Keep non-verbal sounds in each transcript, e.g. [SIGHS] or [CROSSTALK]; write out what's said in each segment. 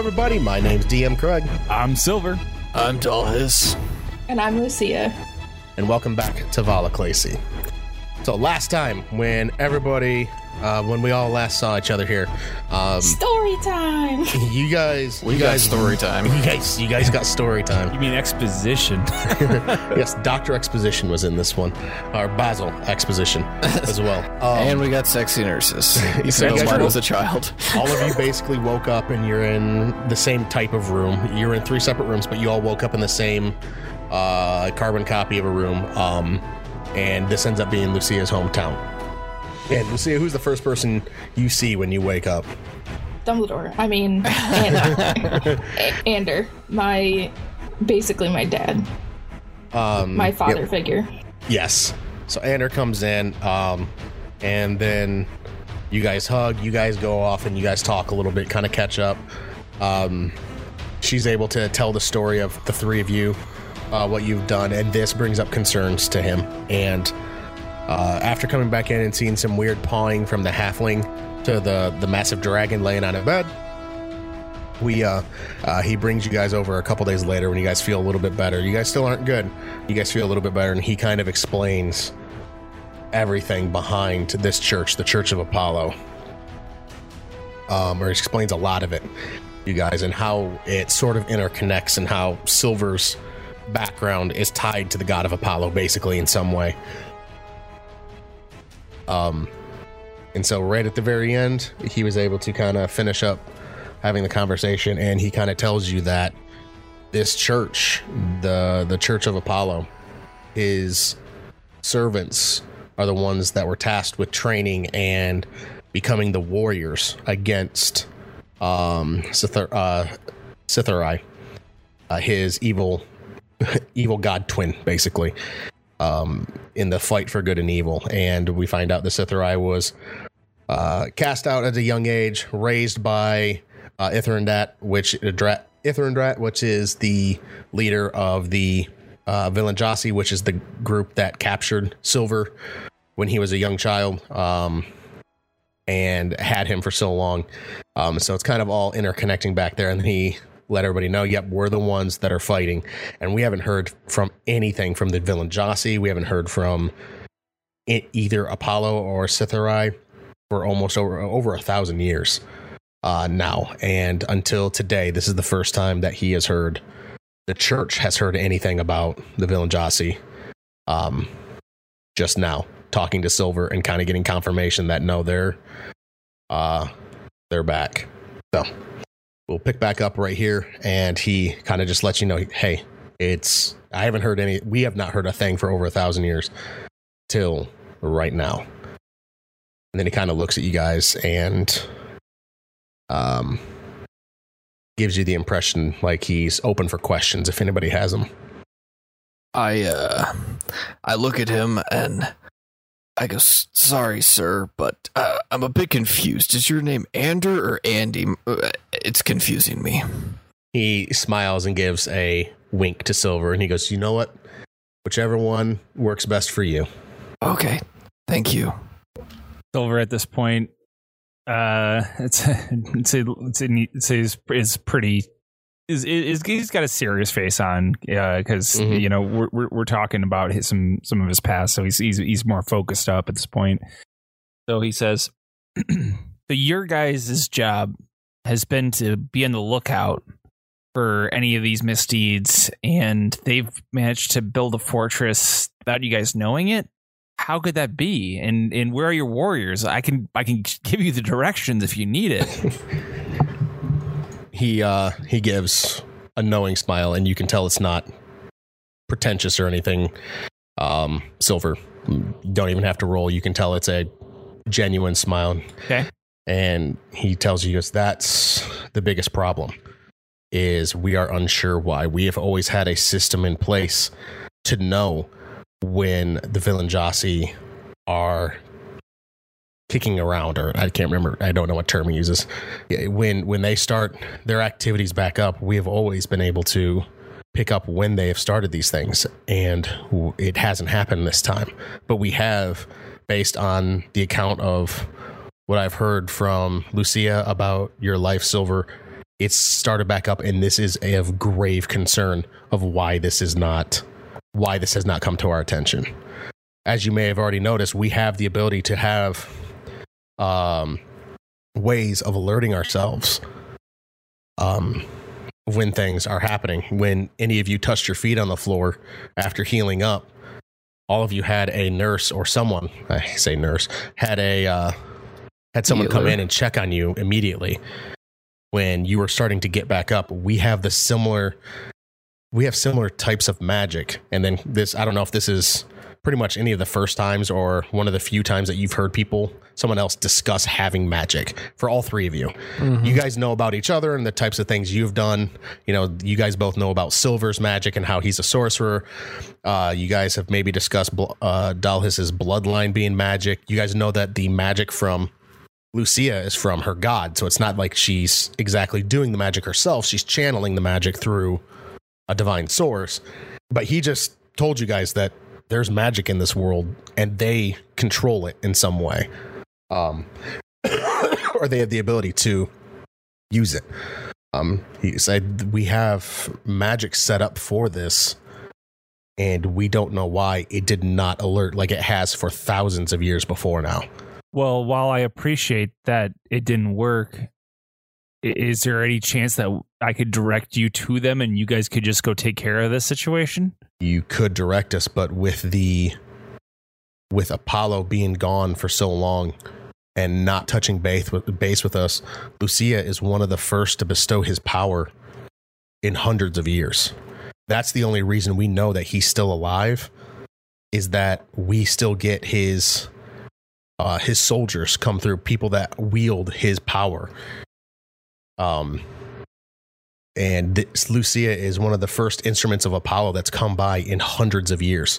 everybody. My name's DM Craig, I'm Silver. I'm Dalhis. And I'm Lucia. and welcome back to Valaclaci. So, last time when everybody, uh, when we all last saw each other here, um, Story time! [LAUGHS] you guys, We you got guys, story time. [LAUGHS] You guys, you guys got story time. You mean exposition? [LAUGHS] yes, Doctor Exposition was in this one, or Basil Exposition as well. Um, and we got sexy nurses. You So said you guys Omar were- was a child. all of you basically woke up and you're in the same type of room. You're in three separate rooms, but you all woke up in the same uh, carbon copy of a room. Um, and this ends up being Lucia's hometown. And Lucia, who's the first person you see when you wake up? Dumbledore. I mean, Ander. [LAUGHS] Ander. My. Basically, my dad. Um, My father yep, figure. yes. So Ander comes in, um, and then you guys hug. You guys go off and you guys talk a little bit, kind of catch up. Um, she's able to tell the story of the three of you, uh, what you've done, and this brings up concerns to him. And uh, after coming back in and seeing some weird pawing from the halfling to the the massive dragon laying on a bed, we uh, uh, he brings you guys over a couple days later when you guys feel a little bit better. You guys still aren't good. You guys feel a little bit better, and he kind of explains everything behind this church, the Church of Apollo. Um, or explains a lot of it, you guys, and how it sort of interconnects and how Silver's background is tied to the god of Apollo, basically, in some way. Um, and so right at the very end, he was able to kind of finish up having the conversation, and he kind of tells you that this church, the the Church of Apollo, his servants are the ones that were tasked with training and becoming the warriors against um uh, uh, his evil [LAUGHS] evil god twin, basically, um, in the fight for good and evil. And we find out the Sithari was uh, cast out at a young age, raised by uh, Ithrandat, which Ithrandat, which is the leader of the uh, Villainjasi, which is the group that captured Silver when he was a young child, um, and had him for so long. Um, so it's kind of all interconnecting back there, and then he let everybody know, "Yep, we're the ones that are fighting," and we haven't heard from anything from the Villainjasi. We haven't heard from it, either Apollo or Sithari for almost over over a thousand years uh, now, and until today, this is the first time that he has heard the church has heard anything about the Villainjasi. Um, just now, talking to Silver and kind of getting confirmation that no, they're uh, they're back. So we'll pick back up right here, and he kind of just lets you know, hey, it's I haven't heard any. We have not heard a thing for over a thousand years till right now. And then he kind of looks at you guys and um, gives you the impression like he's open for questions if anybody has them. I uh, I look at him and I go, "Sorry, sir, but uh, I'm a bit confused. Is your name Ander or Andy? Uh, It's confusing me." He smiles and gives a wink to Silver and he goes, You know what? Whichever one works best for you. Okay, thank you. Silver at this point, uh, [LAUGHS] it's it's a, it's, a, it's, is is pretty. Is, is he's got a serious face on because Mhm. you know we're, we're we're talking about his, some some of his past, so he's he's he's more focused up at this point. So he says, [CLEARS THROAT] "So your guys' job has been to be on the lookout for any of these misdeeds, and they've managed to build a fortress without you guys knowing it. How could that be? And and where are your warriors? I can I can [LAUGHS] give you the directions if you need it. [LAUGHS] He uh he gives a knowing smile and you can tell it's not pretentious or anything. Um Silver. Don't even have to roll. You can tell it's a genuine smile. Okay. And he tells you, goes, that's the biggest problem is we are unsure why. We have always had a system in place to know when the Villainjasi are kicking around or I can't remember I don't know what term he uses. When when they start their activities back up, we have always been able to pick up when they have started these things and it hasn't happened this time. But we have based on the account of what I've heard from Lucia about your life silver it's started back up, and this is a of grave concern of why this is not why this has not come to our attention. As you may have already noticed, we have the ability to have um, ways of alerting ourselves um, when things are happening. When any of you touched your feet on the floor after healing up, all of you had a nurse or someone, I say nurse, had a uh, had someone come in and check on you immediately when you were starting to get back up. We have the similar we have similar types of magic. And then this I don't know if this is pretty much any of the first times or one of the few times that you've heard people someone else discuss having magic for all three of you. You guys know about each other and the types of things you've done. You know, you guys both know about Silver's magic and how he's a sorcerer. Uh, you guys have maybe discussed uh, Dalhis's bloodline being magic. You guys know that the magic from Lucia is from her god, so it's not like she's exactly doing the magic herself. She's channeling the magic through a divine source. But he just told you guys that there's magic in this world and they control it in some way. Um [COUGHS] or they have the ability to use it. Um he said we have magic set up for this and we don't know why it did not alert like it has for thousands of years before now. Well, while I appreciate that it didn't work, is there any chance that I could direct you to them and you guys could just go take care of this situation? you could direct us but with the with apollo being gone for so long and not touching base with us lucia is one of the first to bestow his power in hundreds of years that's the only reason we know that he's still alive is that we still get his uh his soldiers come through people that wield his power um and this, Lucia is one of the first instruments of Apollo that's come by in hundreds of years.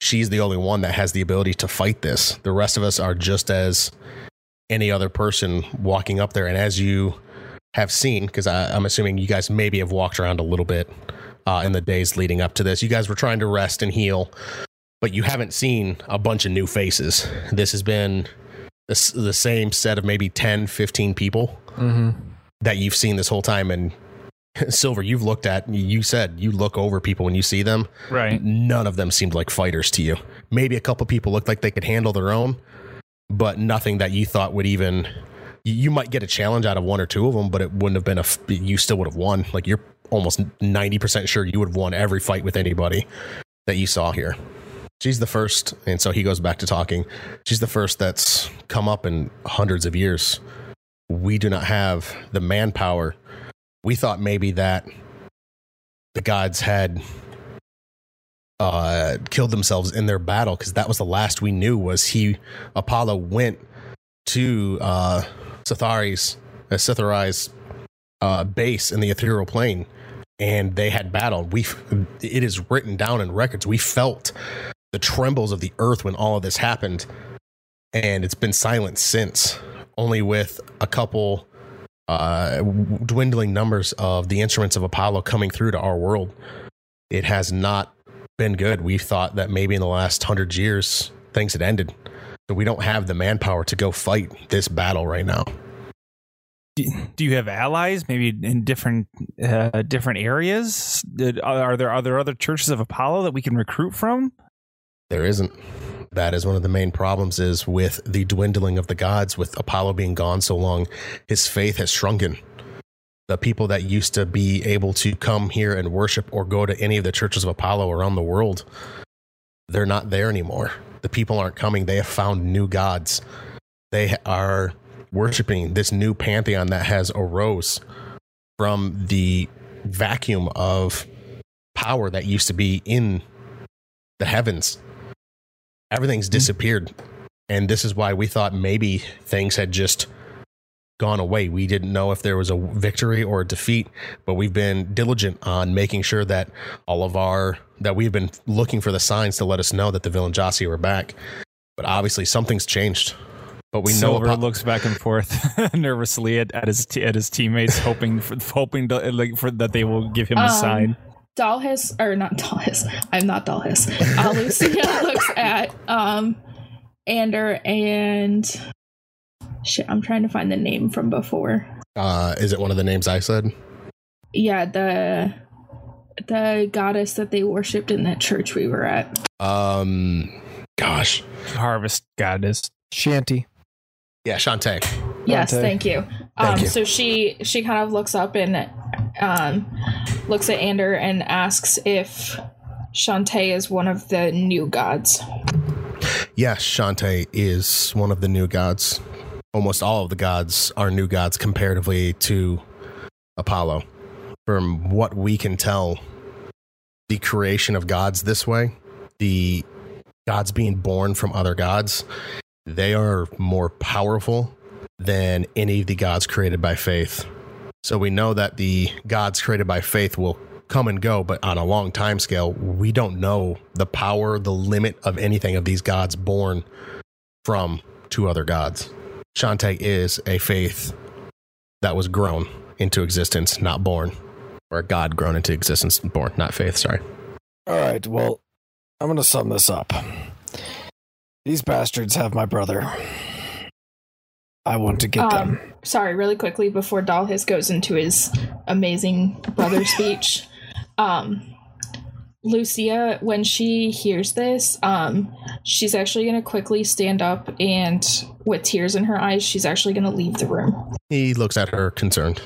She's the only one that has the ability to fight this. The rest of us are just as any other person walking up there. And as you have seen, because I'm assuming you guys maybe have walked around a little bit uh, in the days leading up to this, you guys were trying to rest and heal, but you haven't seen a bunch of new faces. This has been the, the same set of maybe 10, 15 people Mm-hmm. That you've seen this whole time. And [LAUGHS] Silver, you've looked at, you said you look over people when you see them. Right. None of them seemed like fighters to you. Maybe a couple people looked like they could handle their own, but nothing that you thought would even. you- might get a challenge out of one or two of them, but it wouldn't have been a. You still would have won. Like you're almost ninety percent sure you would have won every fight with anybody that you saw here. She's the first, and so he goes back to talking. She's the first that's come up in hundreds of years. We do not have the manpower. We thought maybe that the gods had uh, killed themselves in their battle because that was the last we knew was he Apollo went to uh, Sithari's uh, Sithari's uh, base in the ethereal plane and they had battled. We it is written down in records. We felt the trembles of the earth when all of this happened, and it's been silent since. Only with a couple uh, dwindling numbers of the instruments of Apollo coming through to our world, it has not been good. We thought that maybe in the last hundred years things had ended, so we don't have the manpower to go fight this battle right now. Do, you have allies maybe in different uh, different areas? Did, are there are there other churches of Apollo that we can recruit from? There isn't. That is one of the main problems is with the dwindling of the gods, with Apollo being gone so long, his faith has shrunken. The people that used to be able to come here and worship or go to any of the churches of Apollo around the world, they're not there anymore. The people aren't coming. They have found new gods. They are worshiping this new pantheon that has arose from the vacuum of power that used to be in the heavens everything's disappeared. And this is why we thought maybe things had just gone away. We didn't know if there was a victory or a defeat but we've been diligent on making sure that all of our that we've been looking for the signs to let us know that the Villainjasi were back. But obviously something's changed. But we know Silver Apo- looks back and forth [LAUGHS] nervously at, at his t- at his teammates, hoping for, hoping to, like for that they will give him a Um, sign. Dalhis, or not Dalhis, I'm not Dalhis. Uh, [LAUGHS] Lucia looks at um, Ander and shit. I'm trying to find the name from before. Uh, is it one of the names I said? Yeah, the the goddess that they worshipped in that church we were at. Um, gosh, Harvest goddess. Shanty. yeah, Shantae. Yes, Shantae. thank you. Thank um, you. So she she kind of looks up and um, looks at Ander and asks if Shantae is one of the new gods. Yes, Shantae is one of the new gods. Almost all of the gods are new gods comparatively to Apollo. From what we can tell, the creation of gods this way, the gods being born from other gods, they are more powerful than any of the gods created by faith. So we know that the gods created by faith will come and go, but on a long time scale, we don't know the power, the limit of anything of these gods born from two other gods. Shantae is a faith that was grown into existence, not born. Or a god grown into existence, born, not faith, sorry. All right, well, I'm going to sum this up. These bastards have my brother. I want to get um, them. Sorry, really quickly before Dalhis goes into his amazing brother [LAUGHS] speech. Um, Lucia, when she hears this, um, she's actually going to quickly stand up and, with tears in her eyes, she's actually going to leave the room. He looks at her concerned,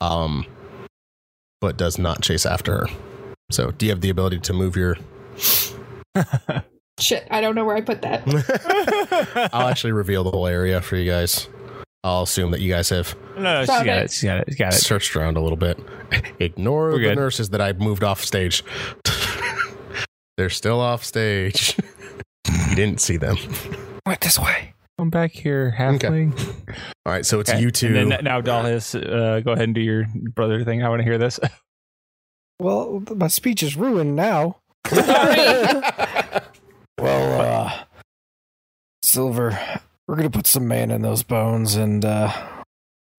um, but does not chase after her. So, do you have the ability to move your? [LAUGHS] Shit, I don't know where I put that. [LAUGHS] I'll actually reveal the whole area for you guys. I'll assume that you guys have No, no, she got it. it. She got it. She got it. searched around a little bit. [LAUGHS] Ignore We're the good. nurses that I moved off stage. [LAUGHS] They're still off stage. [LAUGHS] you didn't see them. Went this way. Come back here, halfling. All right, so it's Okay, you and two. then now, Dalhis, uh, go ahead and do your brother thing. I want to hear this. Well, my speech is ruined now. Well, uh, Silver, we're gonna put some man in those bones, and uh,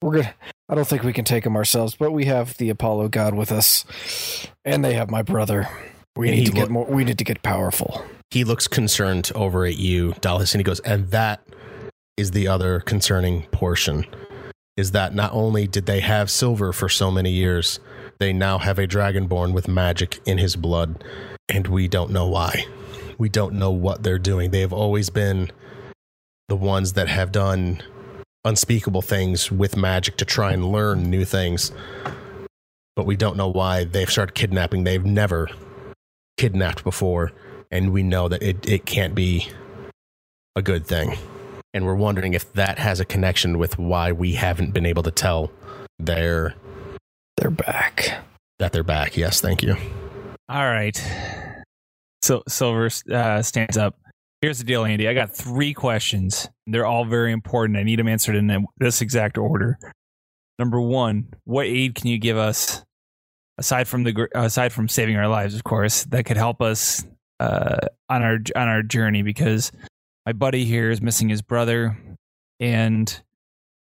we're gonna. I don't think we can take them ourselves, but we have the Apollo god with us, and they have my brother. We And need to get more. We need to get powerful. he looks concerned over at you, Dalhis, and he goes, and that is the other concerning portion. Is that not only did they have silver for so many years, they now have a dragonborn with magic in his blood, and we don't know why. We don't know what they're doing. They have always been the ones that have done unspeakable things with magic to try and learn new things. But we don't know why they've started kidnapping. They've never kidnapped before and we know that it, it can't be a good thing. And we're wondering if that has a connection with why we haven't been able to tell their They're back. that they're back. Yes, thank you. All right. So Silver uh, stands up. Here's the deal, Andy. I got three questions. They're all very important. I need them answered in this exact order. Number one, what aid can you give us aside from the aside from saving our lives, of course, that could help us uh, on our on our journey? Because my buddy here is missing his brother, and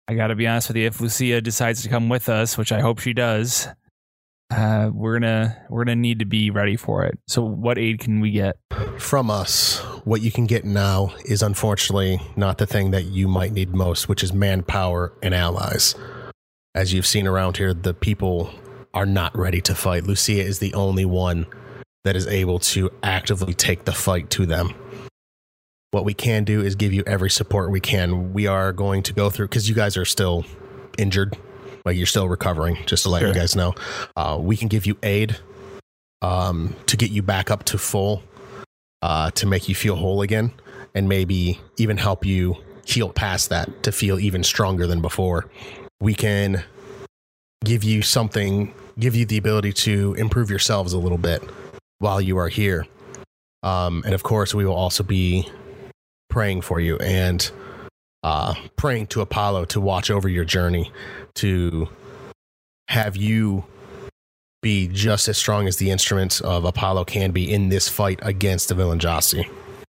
I got to be honest with you. If Lucia decides to come with us, which I hope she does, uh, we're gonna we're gonna need to be ready for it. So, what aid can we get? From us, what you can get now is unfortunately not the thing that you might need most, which is manpower and allies. As you've seen around here, the people are not ready to fight. Lucia is the only one that is able to actively take the fight to them. What we can do is give you every support we can. We are going to go through because you guys are still injured, like you're still recovering. Just to let you guys know, uh, we can give you aid um, to get you back up to full, uh, to make you feel whole again, and maybe even help you heal past that to feel even stronger than before. We can give you something, give you the ability to improve yourselves a little bit while you are here. Um, and of course, we will also be praying for you and uh, praying to Apollo to watch over your journey, to have you be just as strong as the instruments of Apollo can be in this fight against the Villainjasi.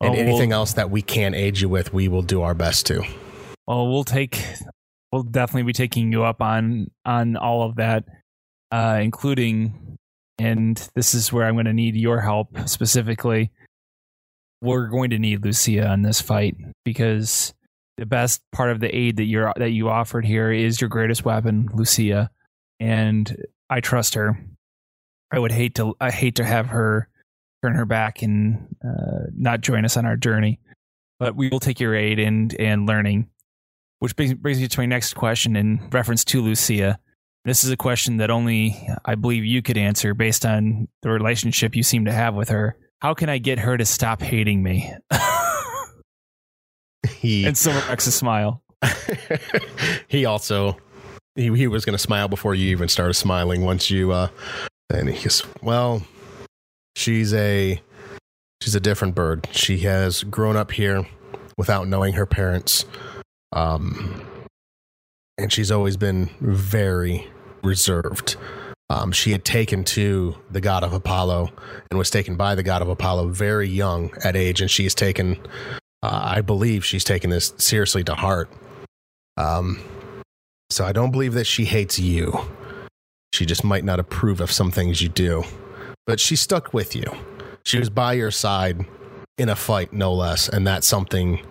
And Oh, anything well- else that we can aid you with, we will do our best to. Well, we'll take we'll definitely be taking you up on on all of that, uh, including, and this is where I'm going to need your help specifically. We're going to need Lucia in this fight because the best part of the aid that you're that you offered here is your greatest weapon, Lucia, and I trust her. I would hate to I hate to have her turn her back and uh, not join us on our journey, but we will take your aid and and learning. Which brings, brings me to my next question in reference to Lucia. This is a question that only I believe you could answer based on the relationship you seem to have with her. How can I get her to stop hating me? [LAUGHS] He [LAUGHS] and Silver Rex a smile. [LAUGHS] he also he, he was going to smile before you even started smiling once you uh and he goes well she's a she's a different bird she has grown up here without knowing her parents um and she's always been very reserved um, she had taken to the god of apollo and was taken by the god of apollo very young at age and she's taken uh, i believe she's taken this seriously to heart um, so I don't believe that she hates you. She just might not approve of some things you do. But she stuck with you. She was by your side in a fight, no less. And that's something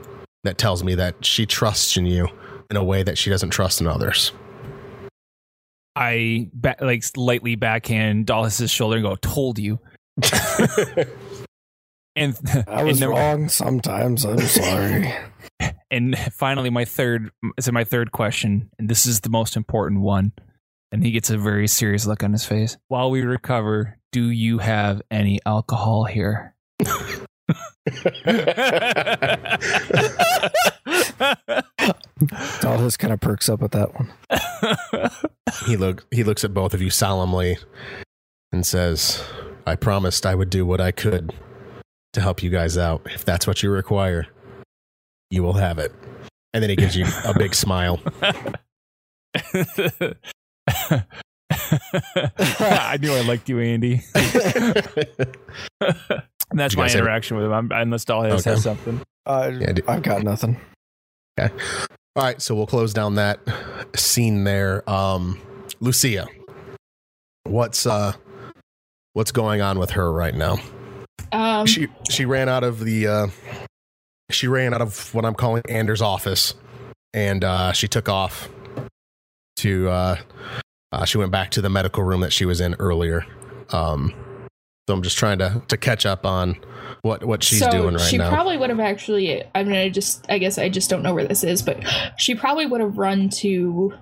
that tells me that she trusts in you in a way that she doesn't trust in others. I ba- like lightly backhand Dalhis's shoulder and go, "Told you." [LAUGHS] [LAUGHS] and I was and the- wrong sometimes. I'm [LAUGHS] sorry. And finally, my third is my third question, and this is the most important one. And he gets a very serious look on his face. While we recover, do you have any alcohol here? [LAUGHS] Dalhis kind of perks up with that one. [LAUGHS] he look he looks at both of you solemnly and says, "I promised I would do what I could to help you guys out. If that's what you require, you will have it." And then he gives you a big smile. [LAUGHS] I knew I liked you, Andy. [LAUGHS] And that's You my guys have- interaction with him. I'm, unless Dalhis Okay. has something. Uh, Yeah, d- I've got nothing. Okay. All right, so we'll close down that scene there. Um, Lucia, what's uh, what's going on with her right now? Um, She she ran out of the uh, she ran out of what I'm calling Anders' office, and uh, she took off to uh, uh, she went back to the medical room that she was in earlier. Um, so I'm just trying to to catch up on what what she's so doing right she now. She probably would have actually. I mean, I just. I guess I just don't know where this is, but she probably would have run to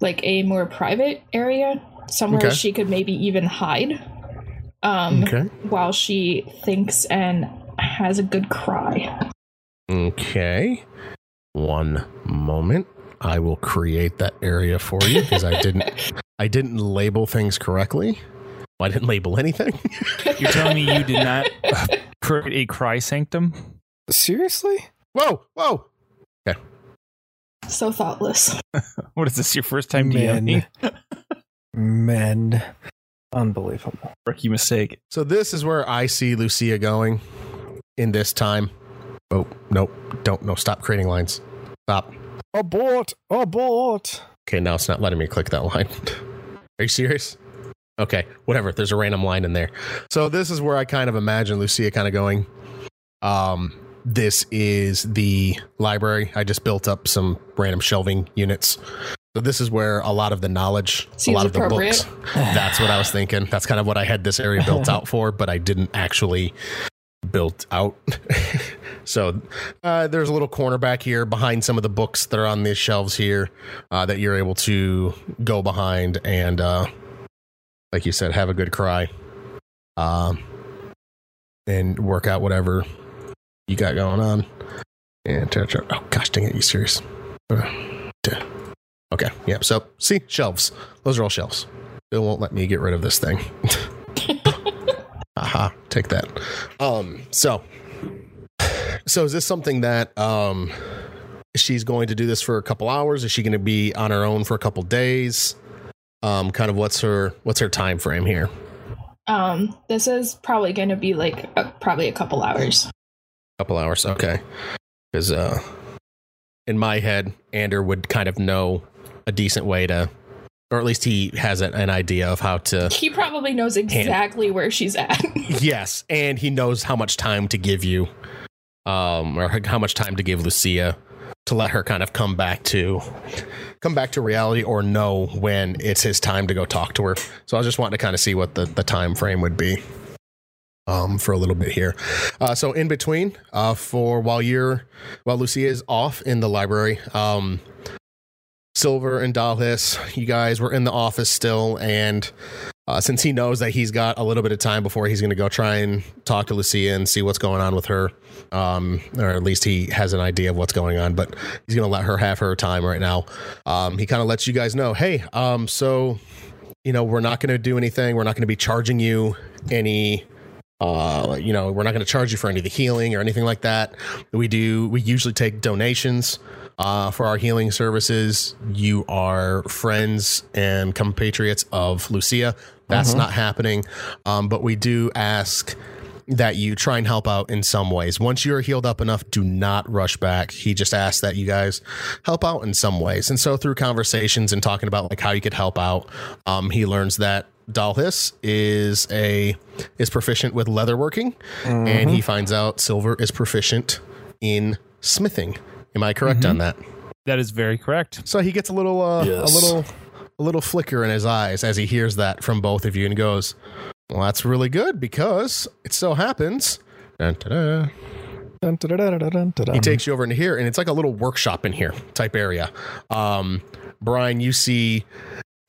like a more private area somewhere Okay. she could maybe even hide. Um, okay. while she thinks and has a good cry. Okay. One moment. I will create that area for you because I didn't [LAUGHS] I didn't label things correctly. I didn't label anything. [LAUGHS] You're telling me you did not create a cry sanctum? Seriously? whoa, whoa. Okay. So thoughtless. [LAUGHS] What is this? Your first time Men. Men. Unbelievable. Rookie mistake. So this is where I see Lucia going in this time. Oh, nope. Don't no stop creating lines. Stop. Abort! Abort! Okay, now it's not letting me click that line. [LAUGHS] Are you serious? Okay, whatever. There's a random line in there. So this is where I kind of imagine Lucia kind of going. Um, this is the library. I just built up some random shelving units. So this is where a lot of the knowledge, a lot of the books. That's what I was thinking. That's kind of what I had this area built out for, but I didn't actually built out. [LAUGHS] so uh, there's a little corner back here behind some of the books that are on these shelves here uh, that you're able to go behind and, uh, like you said, have a good cry, um, and work out whatever you got going on. And oh gosh, dang it, you serious? Uh. Okay, yep. So see shelves; those are all shelves. Bill won't let me get rid of this thing. [LAUGHS] Aha, take that. Um, so, so is this something that um she's going to do this for a couple hours? Is she going to be on her own for a couple days? Um, kind of what's her what's her time frame here? Um, this is probably going to be like a, probably a couple hours. couple hours, okay. Because uh, in my head, Ander would kind of know a decent way to, or at least he has an, an idea of how to. [LAUGHS] He probably knows exactly where she's at. [LAUGHS] yes, and he knows how much time to give you, um, or how much time to give Lucia to let her kind of come back to come back to reality or know when it's his time to go talk to her. So I was just wanting to kind of see what the, the time frame would be um, for a little bit here. Uh, so in between, uh, for while you're while Lucia is off in the library, um, Silver and Dalhis, you guys were in the office still, and uh, since he knows that he's got a little bit of time before he's going to go try and talk to Lucia and see what's going on with her, um, or at least he has an idea of what's going on, but he's going to let her have her time right now. Um, he kind of lets you guys know, hey, um, so you know, we're not going to do anything. We're not going to be charging you any uh you know we're not going to charge you for any of the healing or anything like that we do we usually take donations uh for our healing services you are friends and compatriots of lucia that's not happening um but we do ask that you try and help out in some ways. Once you're healed up enough, do not rush back. He just asked that you guys help out in some ways. And so through conversations and talking about like how you could help out, um, he learns that Dalhis is a is proficient with leatherworking, and he finds out Silver is proficient in smithing. Am I correct on that? That is very correct. So he gets a little uh, Yes. a little a little flicker in his eyes as he hears that from both of you and goes, "Well, that's really good because it so happens." Dun, dun, dun. Dun, dun, dun, dun, dun, dun, dun. He takes you over into here, and it's like a little workshop in here type area. Um, Brian, you see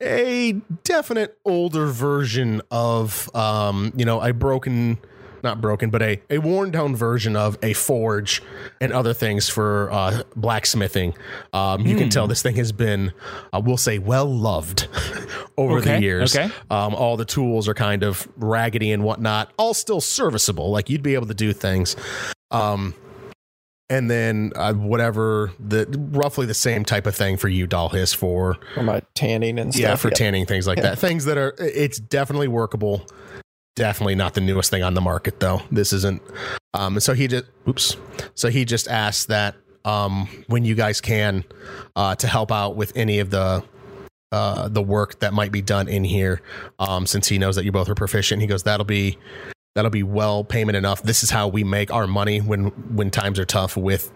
a definite older version of, um, you know, a broken, not broken, but a, a worn down version of a forge and other things for uh, blacksmithing. Um, you can tell this thing has been, uh, we'll say, well loved [LAUGHS] over the years. okay. Um, all the tools are kind of raggedy and whatnot, all still serviceable. Like you'd be able to do things. Um, and then uh, whatever the roughly the same type of thing for you, Dalhis, for For my tanning and stuff. yeah, for yeah. tanning things like that. Things that are it's definitely workable. Definitely not the newest thing on the market though. This isn't. Um, so he just oops. So he just asked that um, when you guys can uh, to help out with any of the uh, the work that might be done in here. Um, since he knows that you both are proficient, he goes, "That'll be that'll be well payment enough. This is how we make our money when when times are tough with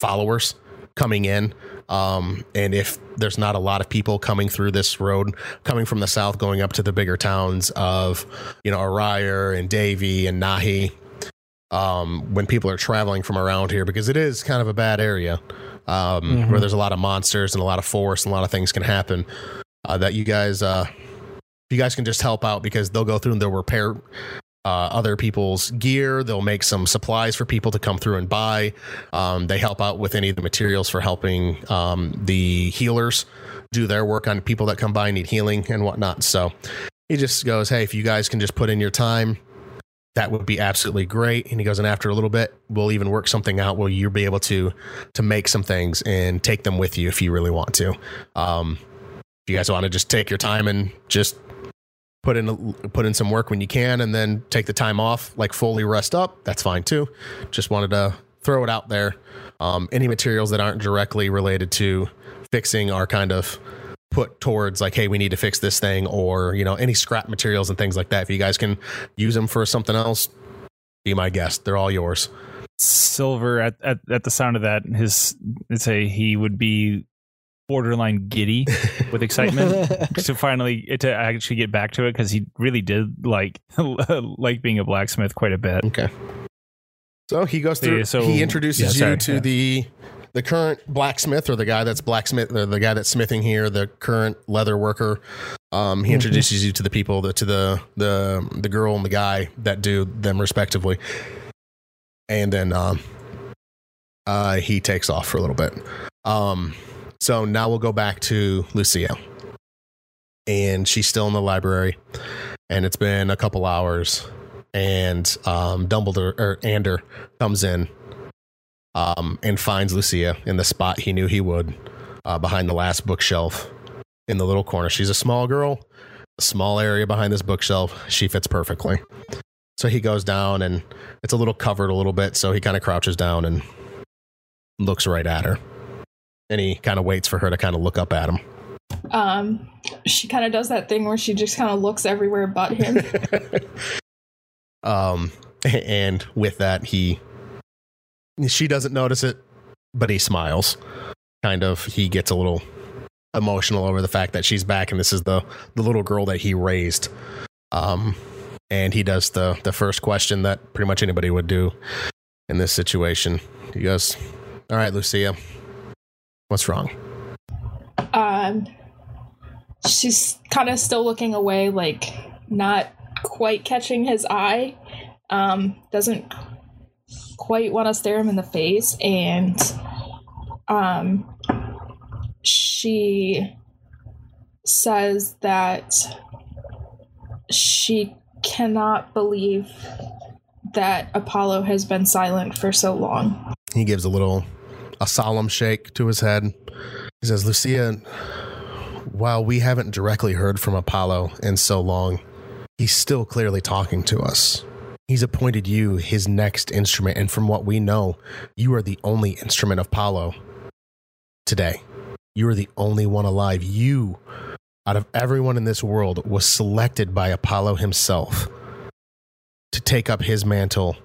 followers coming in. Um, and if there's not a lot of people coming through this road, coming from the south, going up to the bigger towns of, you know, Araya and Davy and Nahi, um, when people are traveling from around here, because it is kind of a bad area, um, where there's a lot of monsters and a lot of force and a lot of things can happen, uh, that you guys, uh, you guys can just help out because they'll go through and they'll repair uh, other people's gear. They'll make some supplies for people to come through and buy. Um, they help out with any of the materials for helping um, the healers do their work on people that come by and need healing and whatnot. So he just goes, Hey, if you guys can just put in your time, that would be absolutely great. And he goes, and after a little bit, we'll even work something out where you'll be able to to make some things and take them with you if you really want to. Um, if you guys want to just take your time and just put in put in some work when you can and then take the time off like fully rest up that's fine too. Just wanted to throw it out there. Um, any materials that aren't directly related to fixing are kind of put towards like hey we need to fix this thing or you know any scrap materials and things like that. If you guys can use them for something else be my guest. They're all yours. Silver at, at, at the sound of that, his a he would be borderline giddy with excitement [LAUGHS] to finally to actually get back to it because he really did like [LAUGHS] like being a blacksmith quite a bit. Okay. So he goes through. Yeah, so- he introduces yeah, sorry, you to yeah. the the current blacksmith or the guy that's blacksmith or the guy that's smithing here, the current leather worker. Um, he Mm-hmm. introduces you to the people, that to the the the girl and the guy that do them respectively, and then um, uh, he takes off for a little bit. Um, so now we'll go back to Lucia, and she's still in the library, and it's been a couple hours and um, Dumbledore or Ander comes in um, and finds Lucia in the spot he knew he would, uh, behind the last bookshelf in the little corner. She's a small girl, a small area behind this bookshelf. She fits perfectly. So he goes down and it's a little covered a little bit, so he kind of crouches down and looks right at her. And he kind of waits for her to kind of look up at him. Um, she kind of does that thing where she just kind of looks everywhere but him. [LAUGHS] um, and with that, he she doesn't notice it, but he smiles. kind of he gets a little emotional over the fact that she's back and this is the the little girl that he raised. Um, and he does the the first question that pretty much anybody would do in this situation. He goes, "All right, Lucia, what's wrong?" Um, she's kind of still looking away, like not quite catching his eye. Um, doesn't quite want to stare him in the face, and um, she says that she cannot believe that Apollo has been silent for so long. He gives a little a solemn shake to his head. He says, "Lucia, while we haven't directly heard from Apollo in so long, he's still clearly talking to us. He's appointed you his next instrument, and from what we know, you are the only instrument of Apollo today. You are the only one alive. You, out of everyone in this world, was selected by Apollo himself to take up his mantle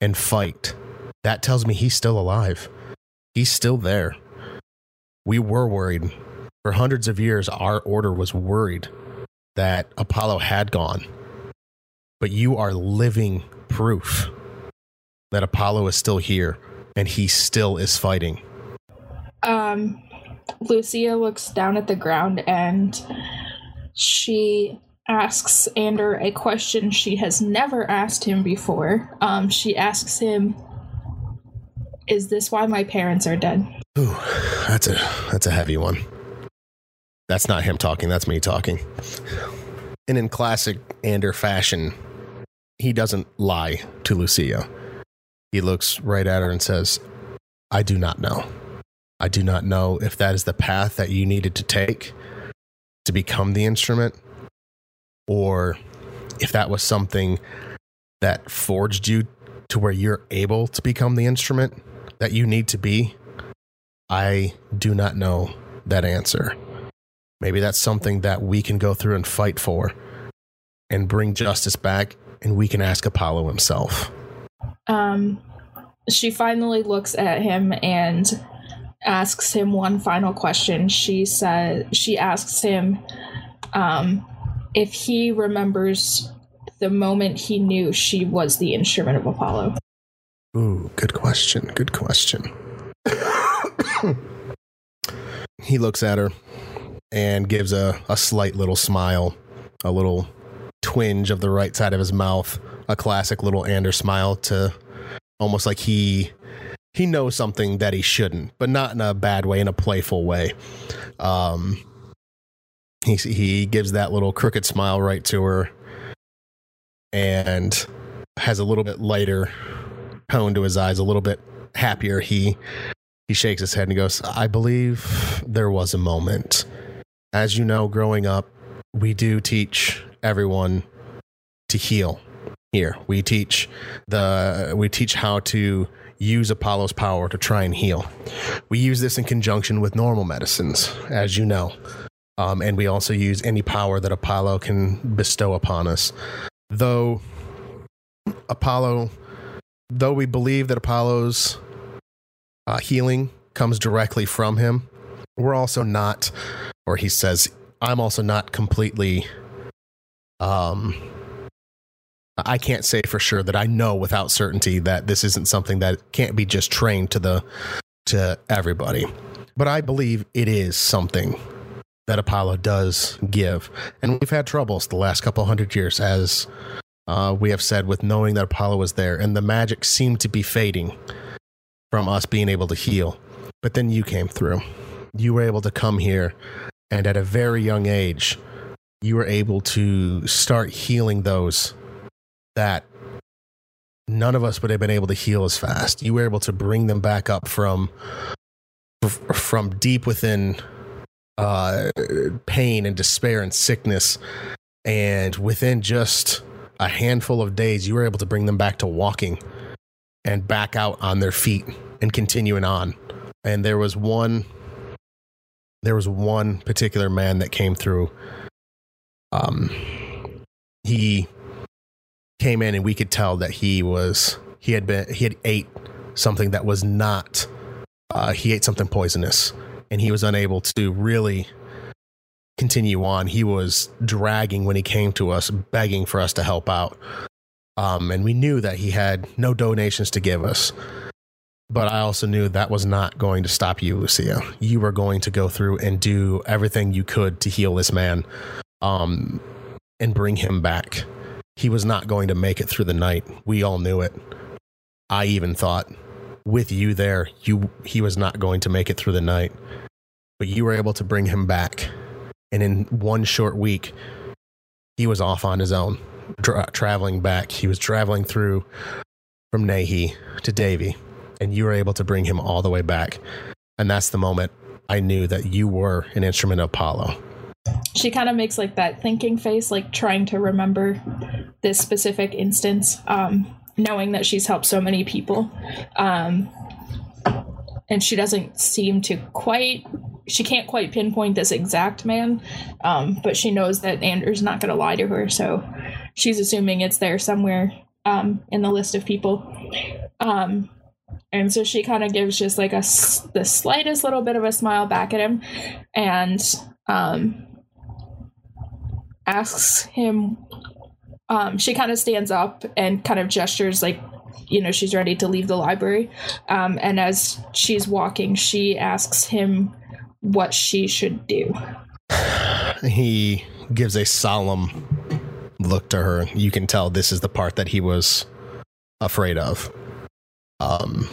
and fight. That tells me he's still alive. He's still there. We were worried. For hundreds of years, our order was worried that Apollo had gone. But you are living proof that Apollo is still here and he still is fighting. Um, Lucia looks down at the ground and she asks Ander a question she has never asked him before. Um, she asks him, "Is this why my parents are dead?" Ooh, that's a that's a heavy one. That's not him talking, that's me talking. And in classic Ander fashion, he doesn't lie to Lucia. He looks right at her and says, I do not know. I do not know if that is the path that you needed to take to become the instrument, or if that was something that forged you to where you're able to become the instrument that you need to be. I do not know that answer. Maybe that's something that we can go through and fight for and bring justice back, and we can ask Apollo himself. Um, she finally looks at him and asks him one final question. She says she asks him um, if he remembers the moment he knew she was the instrument of Apollo. Ooh, good question. Good question. [COUGHS] he looks at her and gives a, a slight little smile, a little twinge of the right side of his mouth, a classic little Ander smile to almost like he he knows something that he shouldn't, but not in a bad way, in a playful way. Um, he he gives that little crooked smile right to her, and has a little bit lighter tone to his eyes, a little bit happier. He he shakes his head and goes, "I believe there was a moment. As you know, growing up, we do teach everyone to heal. Here, we teach the we teach how to use Apollo's power to try and heal. We use this in conjunction with normal medicines, as you know, um, and we also use any power that Apollo can bestow upon us. Though Apollo, though we believe that Apollo's uh, healing comes directly from him, we're also not, or he says, I'm also not completely. Um, I can't say for sure that I know without certainty that this isn't something that can't be just trained to the to everybody. But I believe it is something that Apollo does give. And we've had troubles the last couple hundred years, as uh, we have said, with knowing that Apollo was there. And the magic seemed to be fading from us being able to heal. But then you came through. You were able to come here, and at a very young age, you were able to start healing those that none of us would have been able to heal as fast. You were able to bring them back up from from deep within uh, pain and despair and sickness, and within just a handful of days, you were able to bring them back to walking and back out on their feet and continuing on. And there was one, there was one particular man that came through. Um, he came in and we could tell that he was he had been he had ate something that was not uh, he ate something poisonous and he was unable to really continue on. He was dragging when he came to us, begging for us to help out. Um, and we knew that he had no donations to give us. But I also knew that was not going to stop you, Lucia. You were going to go through and do everything you could to heal this man um, and bring him back. He was not going to make it through the night. We all knew it. I even thought with you there, you he was not going to make it through the night. But you were able to bring him back. And in one short week, he was off on his own, tra- traveling back. He was traveling through from Nahi to Davy, and you were able to bring him all the way back. And that's the moment I knew that you were an instrument of Apollo. She kind of makes like that thinking face, like trying to remember this specific instance, um, knowing that she's helped so many people. Um, and she doesn't seem to quite, she can't quite pinpoint this exact man, um, but she knows that Andrew's not going to lie to her. So she's assuming it's there somewhere um, in the list of people. Um, and so she kind of gives just like a the slightest little bit of a smile back at him and um, asks him um, she kind of stands up and kind of gestures like you know she's ready to leave the library um, and as she's walking she asks him what she should do He gives a solemn look to her. You can tell this is the part that he was afraid of. Um,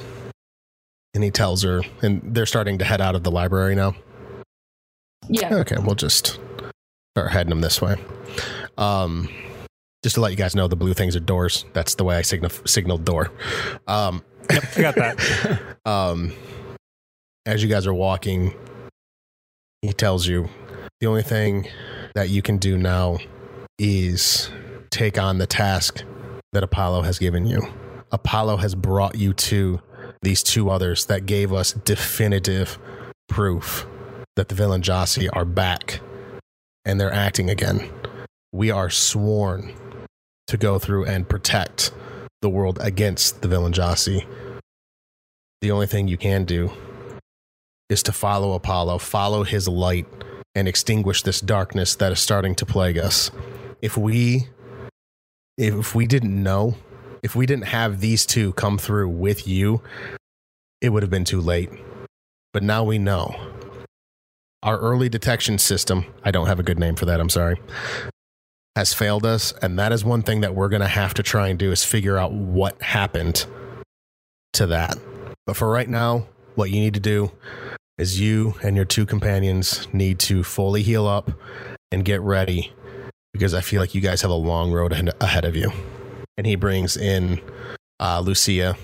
and he tells her, and they're starting to head out of the library now. yeah Okay, we'll just start heading them this way. Um, just to let you guys know, the blue things are doors. That's the way I signal signaled door. Um, Yep, I got that. [LAUGHS] um, as you guys are walking, he tells you the only thing that you can do now is take on the task that Apollo has given you. Apollo has brought you to these two others that gave us definitive proof that the Villainjasi are back and they're acting again. We are sworn to go through and protect the world against the Villainjasi the only thing you can do is to follow Apollo, follow his light, and extinguish this darkness that is starting to plague us. If we if we didn't know, if we didn't have these two come through with you, it would have been too late. But now we know. Our early detection system, I don't have a good name for that, I'm sorry, has failed us, and that is one thing that we're going to have to try and do is figure out what happened to that. But for right now, what you need to do is you and your two companions need to fully heal up and get ready because I feel like you guys have a long road ahead- of you. And he brings in uh, Lucia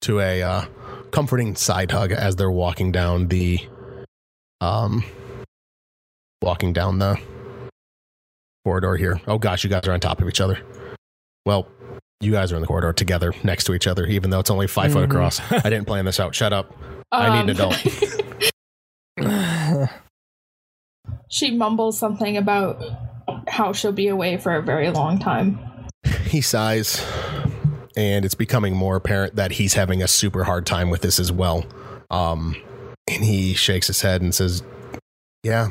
to a uh, comforting side hug as they're walking down the um walking down the corridor here. Oh gosh, you guys are on top of each other. Well, you guys are in the corridor together next to each other, even though it's only 5 foot Mhm. across. I didn't plan this out. Shut up. I need an Um, adult. [LAUGHS] [LAUGHS] she mumbles something about how she'll be away for a very long time He sighs, and it's becoming more apparent that he's having a super hard time with this as well. Um, and he shakes his head and says, Yeah,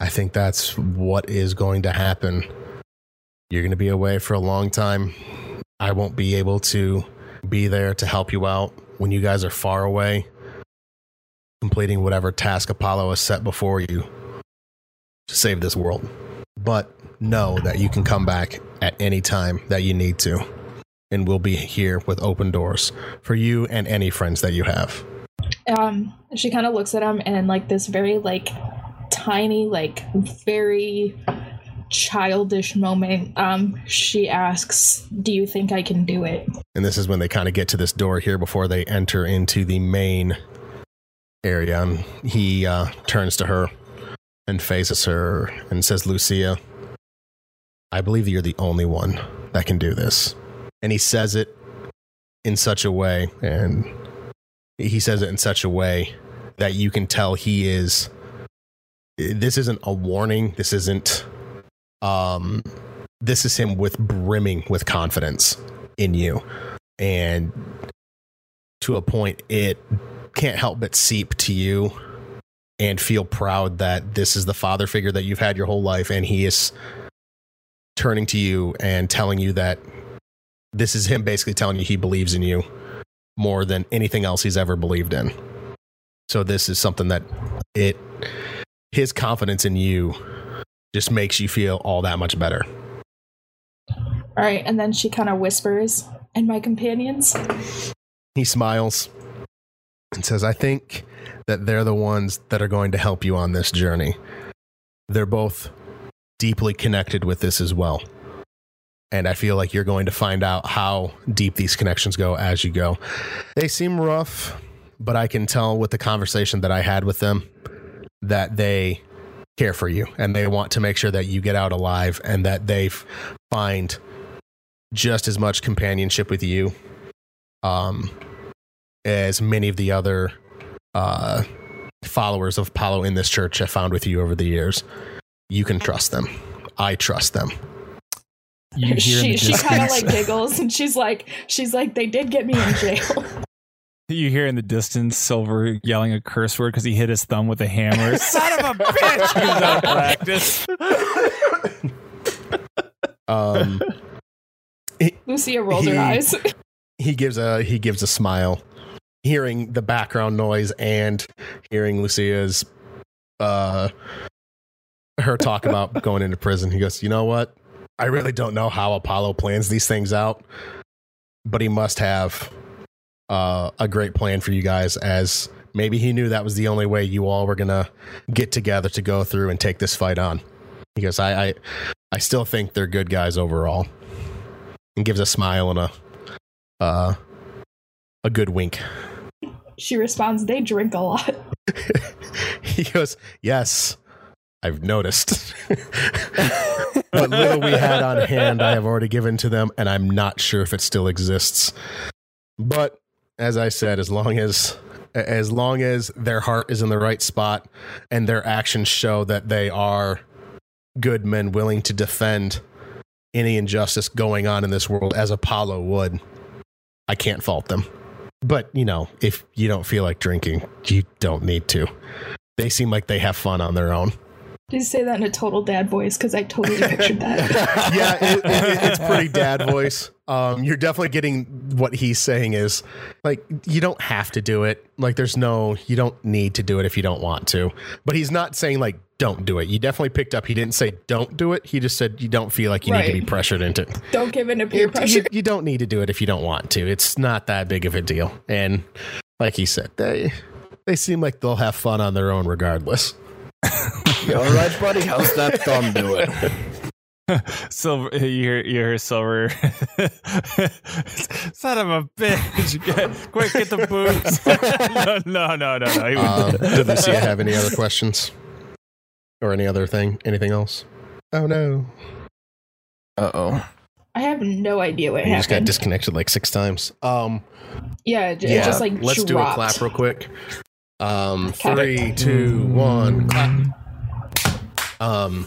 I think that's what is going to happen. You're going to be away for a long time. I won't be able to be there to help you out when you guys are far away, completing whatever task Apollo has set before you to save this world. But know that you can come back at any time that you need to. And we'll be here with open doors for you and any friends that you have. um she kind of looks at him and like this very like tiny like very childish moment um she asks do you think i can do it And this is when they kind of get to this door here before they enter into the main area. And he uh, turns to her and faces her and says, Lucia, I believe you're the only one that can do this. And he says it in such a way, and he says it in such a way that you can tell he is. This isn't a warning. This isn't. Um, this is him with brimming with confidence in you and to a point it can't help but seep to you and feel proud that this is the father figure that you've had your whole life and he is turning to you and telling you that this is him basically telling you he believes in you more than anything else he's ever believed in. So this is something that it his confidence in you just makes you feel all that much better. All right, and then she kind of whispers, "And my companions." He smiles and says, I think that they're the ones that are going to help you on this journey. They're both deeply connected with this as well. And I feel like you're going to find out how deep these connections go as you go. They seem rough, but I can tell with the conversation that I had with them that they care for you and they want to make sure that you get out alive and that they find just as much companionship with you um, as many of the other uh, followers of Apollo in this church have found with you over the years. You can trust them. I trust them. You the she she kind of like giggles and she's like she's like they did get me in jail. [LAUGHS] You hear in the distance Silver yelling a curse word because he hit his thumb with a hammer. [LAUGHS] Son of a bitch! He was out of practice. [LAUGHS] Um, Lucia rolls her eyes. [LAUGHS] he gives a he gives a smile, hearing the background noise and hearing Lucia's uh her talk about going into prison. He goes, you know what? I really don't know how Apollo plans these things out, but he must have uh, a great plan for you guys. As maybe he knew that was the only way you all were gonna get together to go through and take this fight on. because I I, I still think they're good guys overall, and gives a smile and a uh, a good wink. She responds, "They drink a lot." [LAUGHS] he goes, Yes, I've noticed. [LAUGHS] what little we had on hand, I have already given to them, and I'm not sure if it still exists. But as I said, as long as as long as their heart is in the right spot and their actions show that they are good men willing to defend any injustice going on in this world as Apollo would, I can't fault them. But, you know, if you don't feel like drinking, you don't need to. They seem like they have fun on their own. Did you say that in a total dad voice? Because I totally pictured that. [LAUGHS] yeah, it, it, it's pretty dad voice. Um, you're definitely getting what he's saying is like you don't have to do it. Like there's no you don't need to do it if you don't want to. But he's not saying like don't do it. You definitely picked up. He didn't say don't do it. He just said you don't feel like you need to be pressured into it. [LAUGHS] Don't give in to peer pressure. you, you don't need to do it if you don't want to. It's not that big of a deal. And like he said, they they seem like they'll have fun on their own regardless. [LAUGHS] All right, buddy? How's that thumb doing? [LAUGHS] Silver, [LAUGHS] you hear, you hear Silver. [LAUGHS] Son of a bitch! [LAUGHS] Get, quick, get the boots no, no, no, no, no. Um, did Lucia have any other questions or any other thing? Anything else? Oh no! Uh oh. I have no idea what You just got disconnected like six times. Um, yeah, it, it yeah. just like let's do a clap real quick. Um, Okay. three, two, one, clap. Um,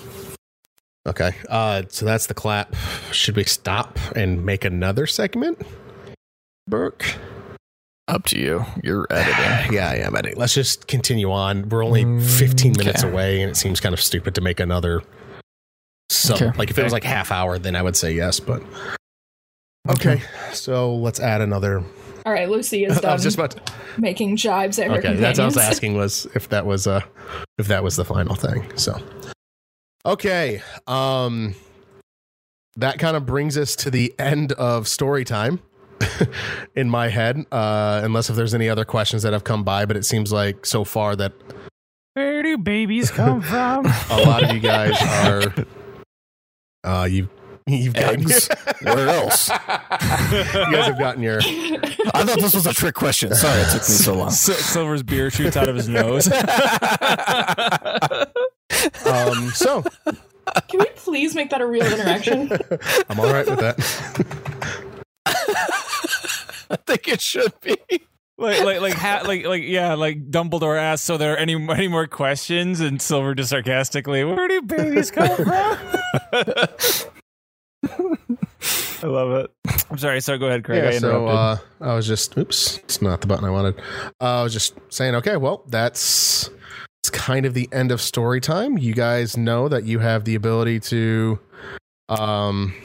okay. Uh, so that's the clap. Should we stop and make another segment? Burke. Up to you. You're editing. [SIGHS] Yeah, I am editing. let's just continue on. We're only 15 minutes Okay. away, and it seems kind of stupid to make another. So, Okay. like, if it was like half hour, then I would say yes, but okay. So let's add another. All right, Lucy is [LAUGHS] done. I done was just about. To, making jibes at her okay, [LAUGHS] that's what I was asking was if that was uh if that was the final thing. So, okay, um, that kind of brings us to the end of story time. [LAUGHS] in my head, uh, unless if there's any other questions that have come by, but it seems like so far that Where do babies come [LAUGHS] from? a lot of you guys are uh you you've gotten Eggs? Where else? [LAUGHS] you guys have gotten your I thought this was a trick question. Sorry it took me so long. Sil- Silver's beer shoots out of his nose. Um so Can we please make that a real interaction? I'm all right with that. [LAUGHS] I think it should be. like, like, like, ha- like, like, yeah, like Dumbledore asked, "So there are any any more questions?" And Silver just sarcastically, "Where do babies come from?" [LAUGHS] I love it. I'm sorry. So go ahead, Craig. I so uh, I was just oops, it's not the button I wanted. Uh, I was just saying, okay, well, that's it's kind of the end of story time. You guys know that you have the ability to um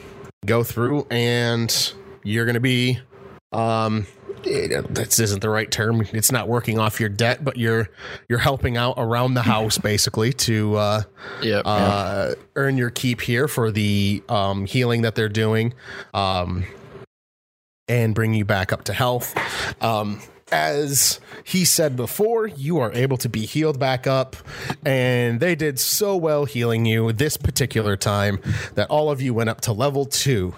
go through and you're going to be um this isn't the right term. It's not working off your debt, but you're you're helping out around the house basically to uh Yep. uh, earn your keep here for the um, healing that they're doing um, and bring you back up to health. Um, as he said before, you are able to be healed back up, and they did so well healing you this particular time that all of you went up to level two.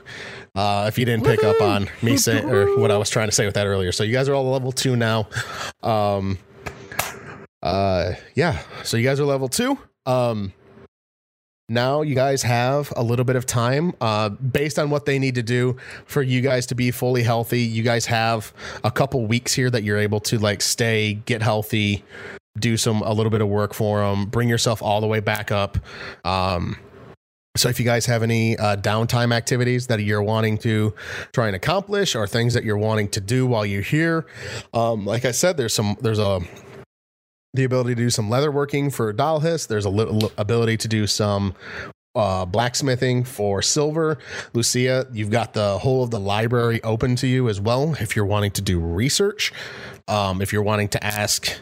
Uh, if you didn't pick up on me saying or what I was trying to say with that earlier, so you guys are all level two now. Um, uh, yeah, so you guys are level two. Um, now you guys have a little bit of time uh, based on what they need to do for you guys to be fully healthy you guys have a couple weeks here that you're able to like stay get healthy do some a little bit of work for them bring yourself all the way back up. Um, so if you guys have any uh, downtime activities that you're wanting to try and accomplish or things that you're wanting to do while you're here um, like i said there's some there's a the ability to do some leather working for Dalhis. There's a little ability to do some uh, blacksmithing for silver. Lucia, you've got the whole of the library open to you as well if you're wanting to do research. Um, if you're wanting to ask,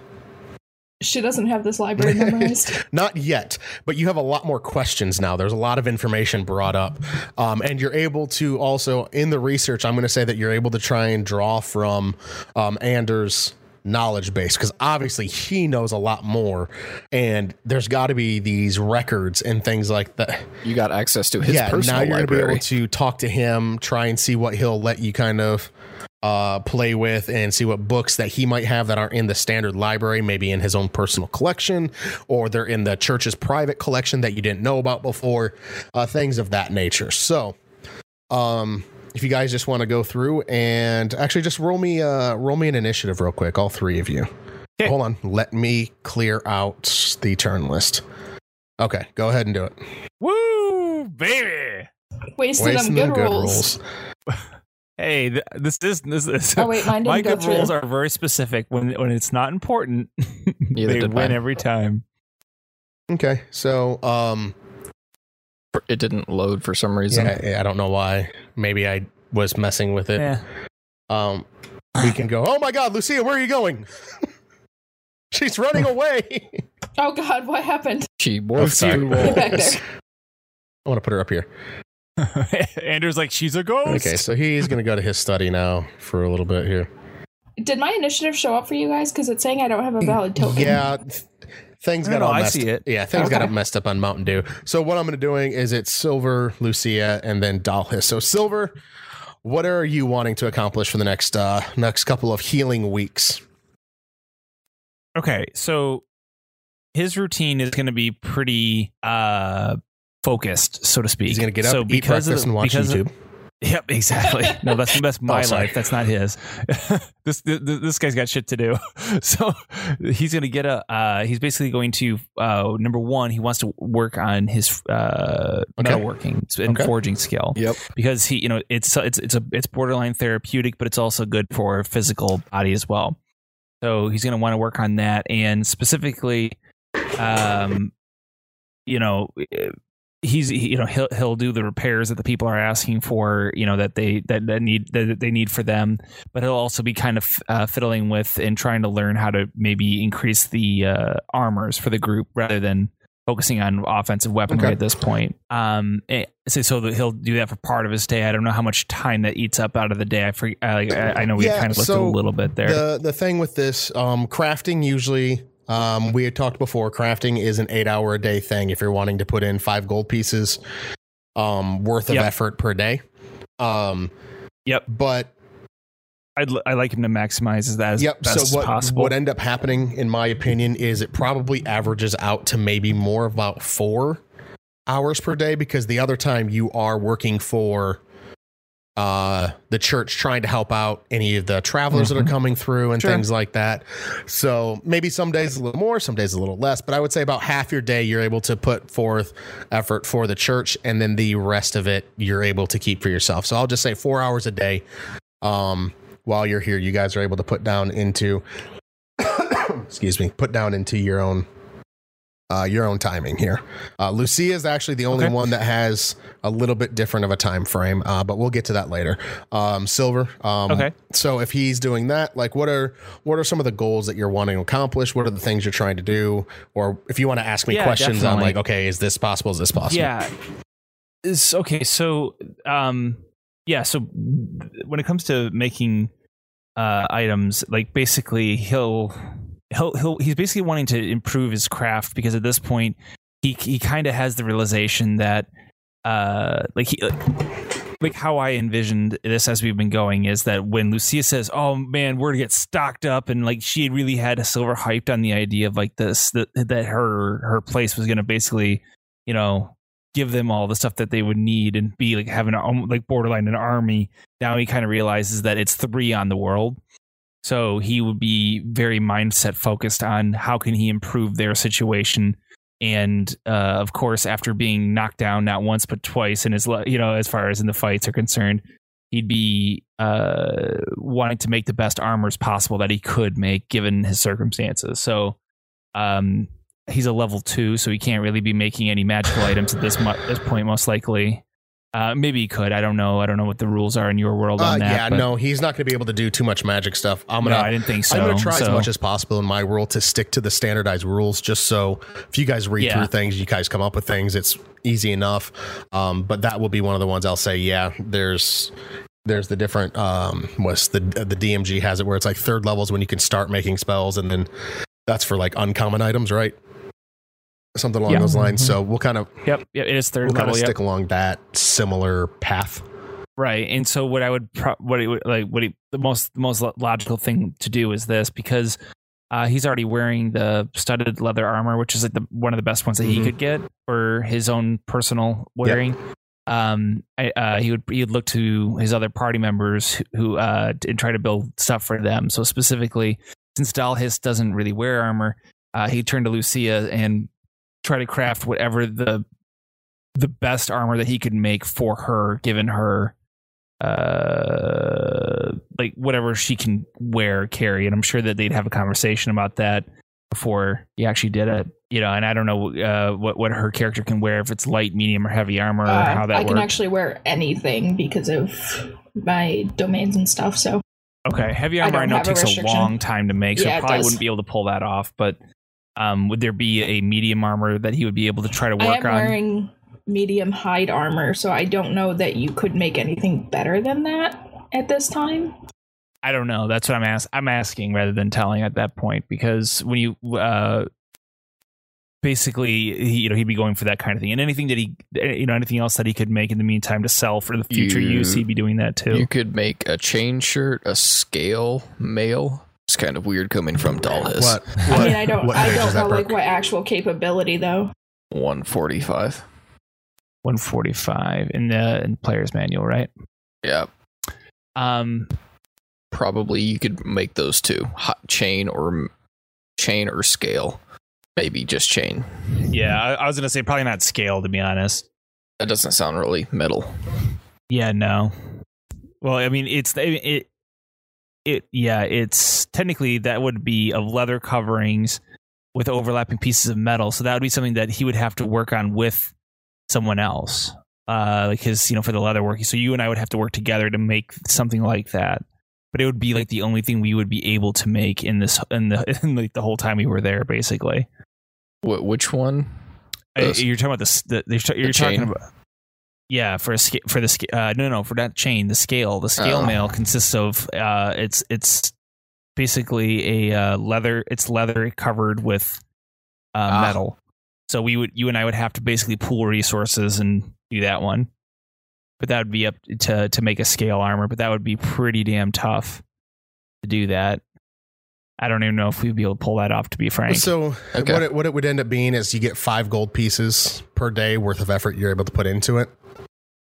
She doesn't have this library [LAUGHS] memorized. not yet, but you have a lot more questions now. There's a lot of information brought up. Um, and you're able to also, in the research, I'm going to say that you're able to try and draw from um, Anders' knowledge base because obviously he knows a lot more. And there's got to be these records and things like that. You got access to his yeah, personal now you're going to be able to talk to him, try and see what he'll let you kind of uh, play with and see what books that he might have that aren't in the standard library, maybe in his own personal collection, or they're in the church's private collection that you didn't know about before, uh, things of that nature. So, um, if you guys just want to go through and actually just roll me, uh, roll me an initiative real quick, all three of you. Okay. Hold on, let me clear out the turn list. Okay, go ahead and do it. Woo, baby. Wasted on Wasting good, them good rolls. rolls. [LAUGHS] Hey, th- this is this is. Oh wait, mine [LAUGHS] My didn't go good rolls through. are very specific. When when it's not important, [LAUGHS] they win mine. every time. Okay, so um, It didn't load for some reason. yeah, I don't know why. Maybe I was messing with it. Yeah. Um, we can go. Oh my God, Lucia, where are you going? [LAUGHS] She's running [LAUGHS] away. Oh god, what happened? She Oh, morphed sorry. through back there. I want to put her up here. [LAUGHS] Andrew's like she's a ghost. Okay, so he's gonna go to his study now for a little bit here. Did my initiative show up for you guys? Because it's saying I don't have a valid token. Yeah, th- things got all I messed. see it. Yeah, things got Okay. messed up on Mountain Dew. So what I'm gonna doing is it's Silver, Lucia, and then Dalhis. So Silver, what are you wanting to accomplish for the next uh next couple of healing weeks? Okay, so his routine is going to be pretty uh focused, so to speak. He's gonna get up, so eat breakfast, of, and watch because of- YouTube. Yep, exactly. [LAUGHS] No, that's that's my Oh, life. That's not his. [LAUGHS] this, this this guy's got shit to do. [LAUGHS] So he's gonna get a. Uh, he's basically going to. Uh, number one, he wants to work on his uh, Okay. metalworking and Okay. forging skill Yep. because he, you know, it's it's it's a it's borderline therapeutic, but it's also good for physical body as well. So he's gonna want to work on that, and specifically, um, you know. He's he, you know he'll he'll do the repairs that the people are asking for you know that they that, that need that they need for them but he'll also be kind of uh, fiddling with and trying to learn how to maybe increase the uh, armors for the group rather than focusing on offensive weaponry Okay. at this point. Um, eh, so, so that he'll do that for part of his day. I don't know how much time that eats up out of the day. I forget, I, I know we Yeah, kind of looked so a little bit there. The the thing with this um, crafting usually um, we had talked before. Crafting is an eight hour a day thing. If you're wanting to put in five gold pieces um, worth of Yep. effort per day. Um, Yep. But I'd, li- like him to maximize that as yep. best So what as possible. would end up happening, in my opinion, is it probably averages out to maybe more about four hours per day because the other time you are working for uh, the church trying to help out any of the travelers that are coming through and Sure. things like that. So maybe some days a little more, some days a little less, but I would say about half your day you're able to put forth effort for the church, and then the rest of it you're able to keep for yourself. So I'll just say four hours a day. Um, while you're here, you guys are able to put down into, [COUGHS] excuse me, put down into your own uh, your own timing here. Uh, Lucia is actually the only Okay. one that has a little bit different of a time frame, uh, but we'll get to that later. Um, Silver. Um, Okay. So if he's doing that, like, what are what are some of the goals that you're wanting to accomplish? What are the things you're trying to do? Or if you want to ask me Yeah, questions on definitely. like, okay, is this possible? Is this possible? Yeah. Is okay. So, um, yeah. So when it comes to making uh, items, like basically he'll he'll he'll he's basically wanting to improve his craft because at this point he he kind of has the realization that uh like he like how I envisioned this as we've been going is that when Lucia says, "Oh man, we're to get stocked up," and like she had really had silver hyped on the idea of like this that that her her place was going to basically, you know, give them all the stuff that they would need and be like having a, like borderline an army. Now he kind of realizes that it's three on the world. So he would be very mindset focused on how can he improve their situation. And uh, of course, after being knocked down not once but twice, in his you know as far as in the fights are concerned, he'd be uh, wanting to make the best armors possible that he could make given his circumstances. So um, he's a level two, so he can't really be making any magical items at this this point, most likely. Uh, maybe he could. I don't know. I don't know what the rules are in your world Uh, on that. yeah, but- no, he's not going to be able to do too much magic stuff. I'm gonna I didn't think so. I'm going to try as much as possible in my world to stick to the standardized rules, just so if you guys read Yeah. through things, you guys come up with things, it's easy enough. Um, but that will be one of the ones I'll say, yeah, there's there's the different um what's the the DMG has it where it's like third levels when you can start making spells, and then that's for like uncommon items, right? Something along Yeah. those lines. So we'll kind of Yep, yep, it is 3rd we'll kind level. of Yep. stick along that similar path. Right. And so what I would pro- what it would like what he, the most the most logical thing to do is this because uh, he's already wearing the studded leather armor, which is like the one of the best ones that he Mhm. could get for his own personal wearing. Um, I, uh, he would he would look to his other party members who, who uh and try to build stuff for them. So specifically, since Dalhis doesn't really wear armor, uh, he turned to Lucia and try to craft whatever the the best armor that he could make for her, given her uh like whatever she can wear carry. And i'm sure that they'd have a conversation about that before he actually did it you know and i don't know uh what what her character can wear if it's light medium or heavy armor or Uh, how that I can works. actually wear anything because of my domains and stuff. So okay heavy armor i, don't know have a takes a long time to make so Yeah, I probably wouldn't be able to pull that off but um would there be a medium armor that he would be able to try to work I am on wearing medium hide armor, so I don't know that you could make anything better than that at this time. I don't know. That's what I'm asking. I'm asking rather than telling at that point because when you uh, basically, he, you know, he'd be going for that kind of thing, and anything that he, you know, anything else that he could make in the meantime to sell for the future You- use, he'd be doing that too. You could make a chain shirt, a scale mail. It's kind of weird coming from Dalhis. What? I mean, I don't, what I don't know like Brooke? what actual capability though. 145. 145 in the in the player's manual, right? Yeah. Um, Probably you could make those two hot chain or chain or scale. Maybe just chain. yeah, I, I was gonna say probably not scale to be honest. That doesn't sound really metal. Yeah, no. Well, I mean, it's it, it yeah, it's technically that would be of leather coverings with overlapping pieces of metal. So that would be something that he would have to work on with someone else. Uh like his, you know, for the leather working. So you and I would have to work together to make something like that. But it would be like the only thing we would be able to make in this in the [LAUGHS] in like the whole time we were there basically. Wh- which one? Uh, Those- You're talking about this. The, you're, ta- you're talking about. Yeah, for a sca- for the uh, no no for that chain the scale the scale Oh. mail consists of uh it's it's basically a uh, leather it's leather covered with uh, Ah. metal so we would you and I would have to basically pool resources and do that one but that would be up to to make a scale armor but that would be pretty damn tough to do that I don't even know if we'd be able to pull that off to be frank So Okay. what it, what it would end up being is you get five gold pieces per day worth of effort you're able to put into it.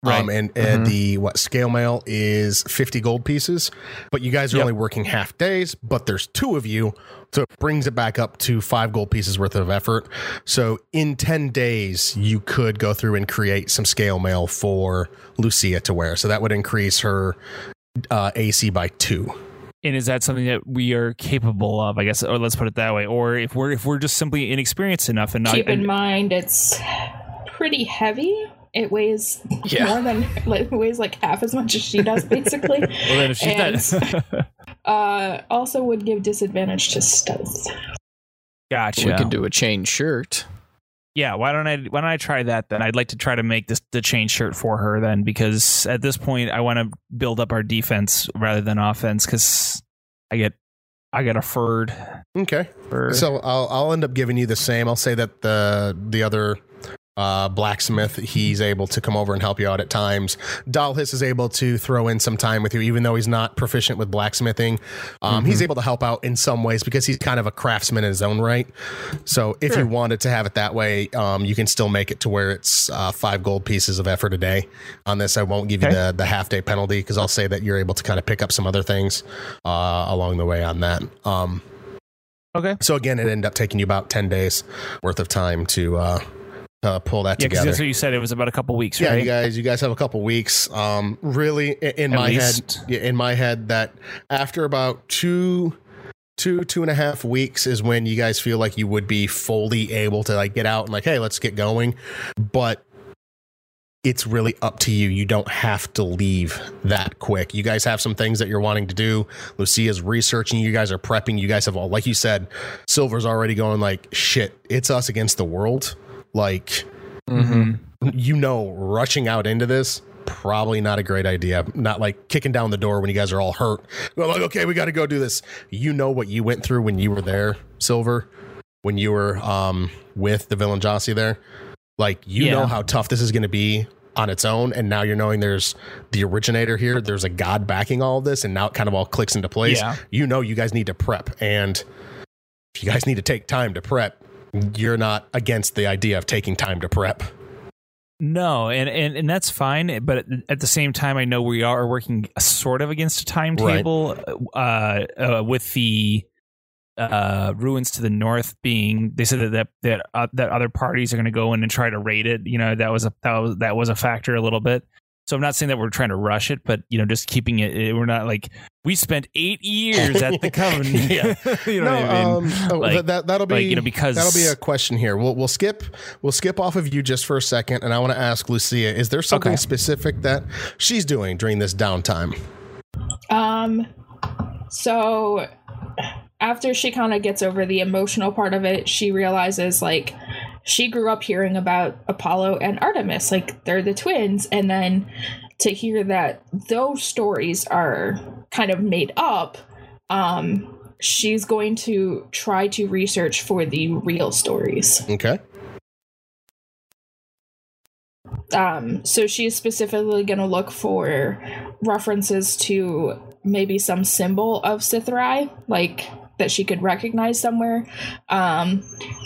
Um, Right. and, and Mhm. the what scale mail is 50 gold pieces, but you guys are Yep. only working half days, but there's two of you. So it brings it back up to five gold pieces worth of effort. So in 10 days, you could go through and create some scale mail for Lucia to wear. So that would increase her uh, AC by two. And is that something that we are capable of? I guess, or let's put it that way. Or if we're if we're just simply inexperienced enough and not Keep in and- mind, it's pretty heavy. It weighs Yeah. more than like weighs like half as much as she does, basically. [LAUGHS] well, then if she's not, [LAUGHS] uh, also would give disadvantage to stealth. gotcha. We could do a chain shirt. Yeah, why don't I why don't I try that then? I'd like to try to make this the chain shirt for her then because at this point I want to build up our defense rather than offense cuz I get I get a furred Okay. fur. So I'll I'll end up giving you the same. I'll say that the the other uh, blacksmith he's able to come over and help you out at times. Dalhis is able to throw in some time with you, even though he's not proficient with blacksmithing. Um, He's able to help out in some ways because he's kind of a craftsman in his own right. So if you wanted to have it that way, um, you can still make it to where it's uh, five gold pieces of effort a day. On this, I won't give you the the half day penalty because I'll say that you're able to kind of pick up some other things uh, along the way on that. Um, okay. so again, it ended up taking you about ten days worth of time to uh, pull that Yeah, together. that's what you said it was about a couple weeks, Yeah, right? you guys, you guys have a couple weeks. Um, really, in my least. head, yeah, in my head, that after about two, two, two and a half weeks is when you guys feel like you would be fully able to like get out and like, hey, let's get going. But it's really up to you. You don't have to leave that quick. You guys have some things that you're wanting to do. Lucia's researching. You guys are prepping. You guys have all, like you said, Silver's already going like, shit, it's us against the world. Like, Mhm. you know, rushing out into this probably not a great idea. Not like kicking down the door when you guys are all hurt. We're like, okay, we got to go do this. You know what you went through when you were there, Silver, when you were um with the Villainjasi there. Like you Yeah. know how tough this is going to be on its own, and now you're knowing there's the originator here. There's a god backing all of this, and now it kind of all clicks into place. Yeah. You know, you guys need to prep, and if you guys need to take time to prep, you're not against the idea of taking time to prep. No, and, and and that's fine. But at the same time, I know we are working sort of against a timetable. Uh, uh, with the uh, ruins to the north being, they said that that that, uh, that other parties are going to go in and try to raid it. You know, that was a that was that was a factor a little bit. So I'm not saying that we're trying to rush it, but you know, just keeping it. it- We're not like we spent eight years at the [LAUGHS] covenant. Yeah. [LAUGHS] you know what I mean? um, oh, Like- that, that that'll be like, you know, because- that'll be a question here. We'll we'll skip we'll skip off of you just for a second, and I want to ask Lucia: Is there something Okay. specific that she's doing during this downtime? Um, so after she kind of gets over the emotional part of it, she realizes like she grew up hearing about Apollo and Artemis, like they're the twins, and then to hear that those stories are kind of made up, um, she's going to try to research for the real stories. Okay, Um, so she's specifically going to look for references to maybe some symbol of Sithari, like that she could recognize somewhere. Um,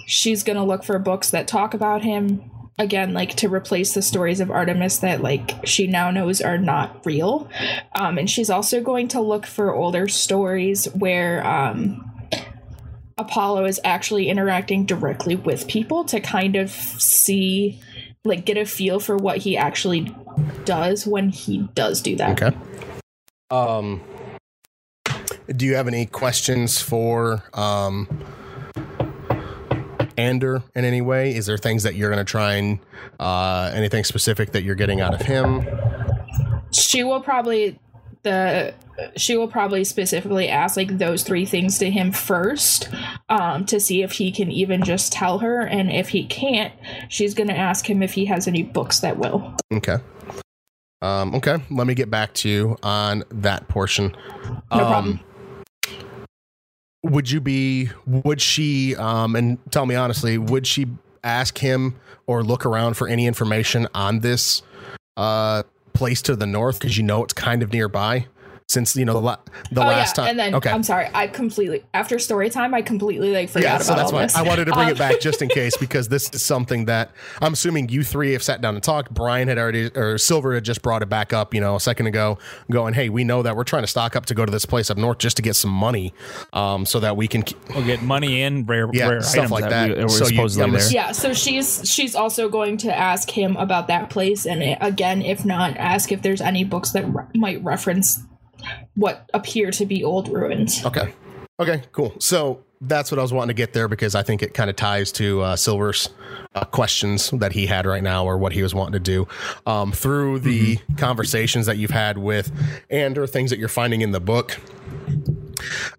she's going to look for books that talk about him. Again, like to replace the stories of Artemis that, like, she now knows are not real. Um, and she's also going to look for older stories where um, Apollo is actually interacting directly with people to kind of see like get a feel for what he actually does when he does do that. okay. Um, do you have any questions for um, Ander in any way? Is there things that you're going to try and uh, anything specific that you're getting out of him? She will probably the she will probably specifically ask like those three things to him first um, to see if he can even just tell her and if he can't she's going to ask him if he has any books that will Okay. Um, okay. Let me get back to you on that portion. No um, problem. Would you be, would she, um, and tell me honestly, would she ask him or look around for any information on this uh, place to the north? Because you know it's kind of nearby. Since you know the, la- the oh last yeah, time. and then okay. I'm sorry, I completely after story time, I completely like forgot yeah, about so that's all why this. I wanted to bring Um, it back [LAUGHS] just in case because this is something that I'm assuming you three have sat down and talked. Brian had already, or Silver had just brought it back up, you know, a second ago, going, "Hey, we know that we're trying to stock up to go to this place up north just to get some money, um, so that we can." Keep, We'll get money in rare, Yeah, rare stuff items like that, that. we, were So you- supposedly I'm there. Yeah, so she's she's also going to ask him about that place, and it, again, if not, ask if there's any books that re- might reference what appear to be old ruins. Okay. Okay, cool. So that's what I was wanting to get there because I think it kind of ties to uh, Silver's uh, questions that he had right now or what he was wanting to do. Um, through the conversations that you've had with and or things that you're finding in the book,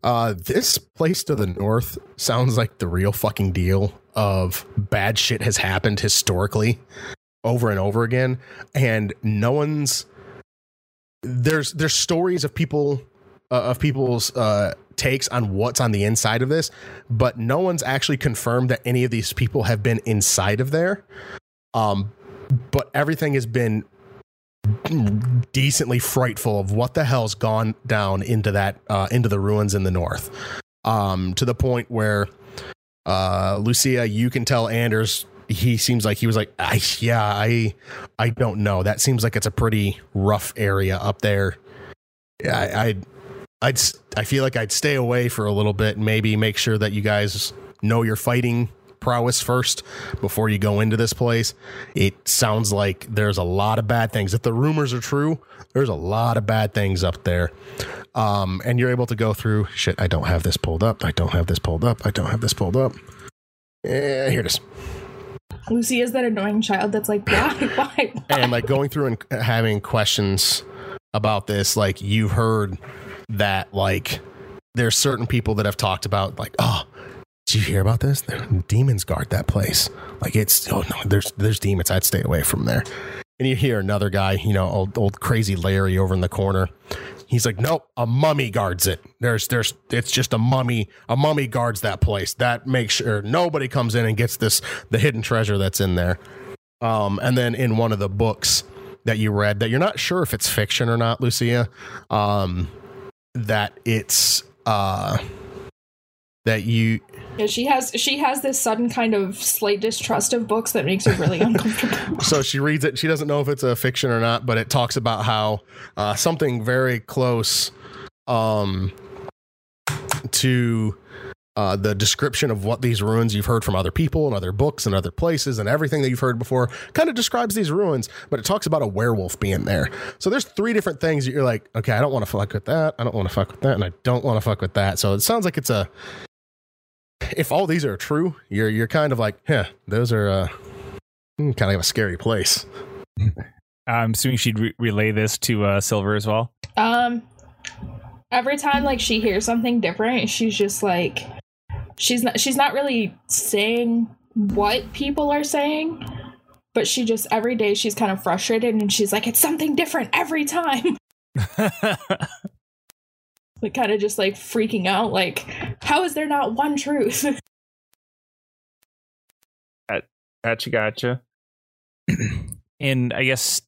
uh, this place to the north sounds like the real fucking deal of bad shit has happened historically over and over again. And no one's there's there's stories of people uh, of people's uh, takes on what's on the inside of this, but no one's actually confirmed that any of these people have been inside of there. Um, but everything has been decently frightful of what the hell's gone down into that uh, into the ruins in the north, um, to the point where uh, Lucia, you can tell Anders. He seems like he was like, I, yeah, I, I don't know. That seems like it's a pretty rough area up there. Yeah, I, I'd, I'd, I feel like I'd stay away for a little bit. And maybe make sure that you guys know your fighting prowess first before you go into this place. It sounds like there's a lot of bad things. If the rumors are true, there's a lot of bad things up there. Um, and you're able to go through shit. I don't have this pulled up. I don't have this pulled up. I don't have this pulled up. Yeah, here it is. Lucy is that annoying child that's like, why, [LAUGHS] why, why? and like going through and having questions about this like you've heard that like there's certain people that have talked about like oh did you hear about this? Demons guard that place. Like it's oh no there's there's demons. I'd stay away from there. And you hear another guy you know old, old crazy larry over in the corner he's like nope a mummy guards it. There's there's it's just a mummy a mummy guards that place. That makes sure nobody comes in and gets this the hidden treasure that's in there. Um, and then in one of the books that you read that you're not sure if it's fiction or not, Lucia, um, that it's uh, that you Yeah, she has she has this sudden kind of slight distrust of books that makes her really [LAUGHS] uncomfortable. so she reads it. She doesn't know if it's a fiction or not, but it talks about how uh, something very close um, to uh, the description of what these ruins you've heard from other people and other books and other places and everything that you've heard before kind of describes these ruins, but it talks about a werewolf being there. So there's three different things that you're like, okay, I don't want to fuck with that. I don't want to fuck with that. And I don't want to fuck with that. So it sounds like it's a, if all these are true, you're, you're kind of like, yeah, those are, uh, hmm, kind of a scary place. I'm assuming she'd re- relay this to uh, Silver as well. Um, every time like she hears something different, she's just like, she's not she's not really saying what people are saying, but she just every day she's kind of frustrated and she's like, it's something different every time. [LAUGHS] like kind of just like freaking out, like, how is there not one truth? [LAUGHS] Gotcha, gotcha. and I guess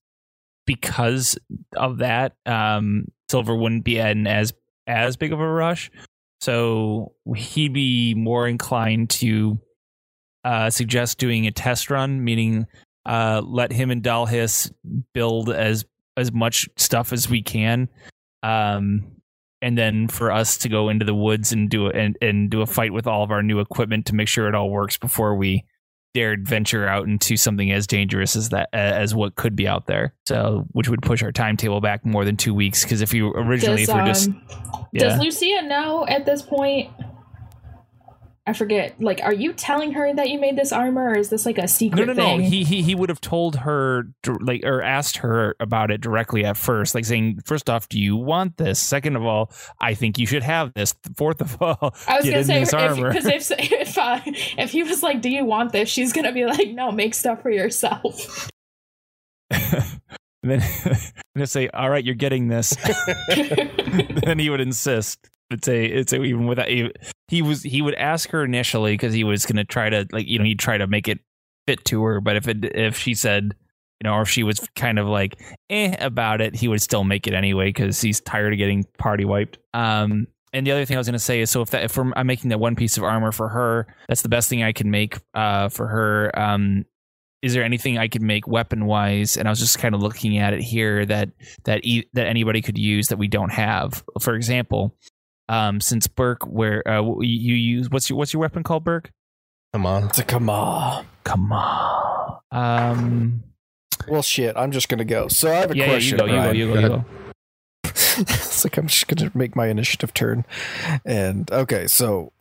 because of that, um, Silver wouldn't be in as as big of a rush, so he'd be more inclined to uh, suggest doing a test run, meaning uh, let him and Dalhis build as as much stuff as we can, um, and then for us to go into the woods and do a, and, and do a fight with all of our new equipment to make sure it all works before we dared venture out into something as dangerous as that as what could be out there. So, which would push our timetable back more than two weeks. Because if you originally, does, if we're just um, yeah, does Lucia know at this point? I forget. Like, are you telling her that you made this armor, or is this like a secret no, no, thing? he he he would have told her like or asked her about it directly at first, like saying, first off, do you want this? Second of all, I think you should have this. Fourth of all, I was get gonna in say this armor. because if if if, uh, if he was like, "Do you want this?" She's gonna be like, "No, make stuff for yourself." [LAUGHS] and then [LAUGHS] and say, all right, you're getting this. [LAUGHS] then he would insist. It's a, it's a, even without he was he would ask her initially because he was gonna try to like you know he'd try to make it fit to her, but if it if she said you know, or if she was kind of like eh about it, he would still make it anyway because he's tired of getting party wiped. Um, and the other thing I was going to say is, so if that if I'm, making that one piece of armor for her, that's the best thing I can make uh, for her. Um, is there anything I could make weapon wise? And I was just kind of looking at it here that that e- that anybody could use that we don't have. For example, um, since Burke, where uh, you use what's your what's your weapon called, Burke? Come on. It's a come on. Come on. Um, Well, shit. I'm just gonna go. So I have a yeah, yeah, you question. go, you go, Brian. you go, Go you ahead. go. [LAUGHS] it's like I'm just gonna make my initiative turn. And okay, so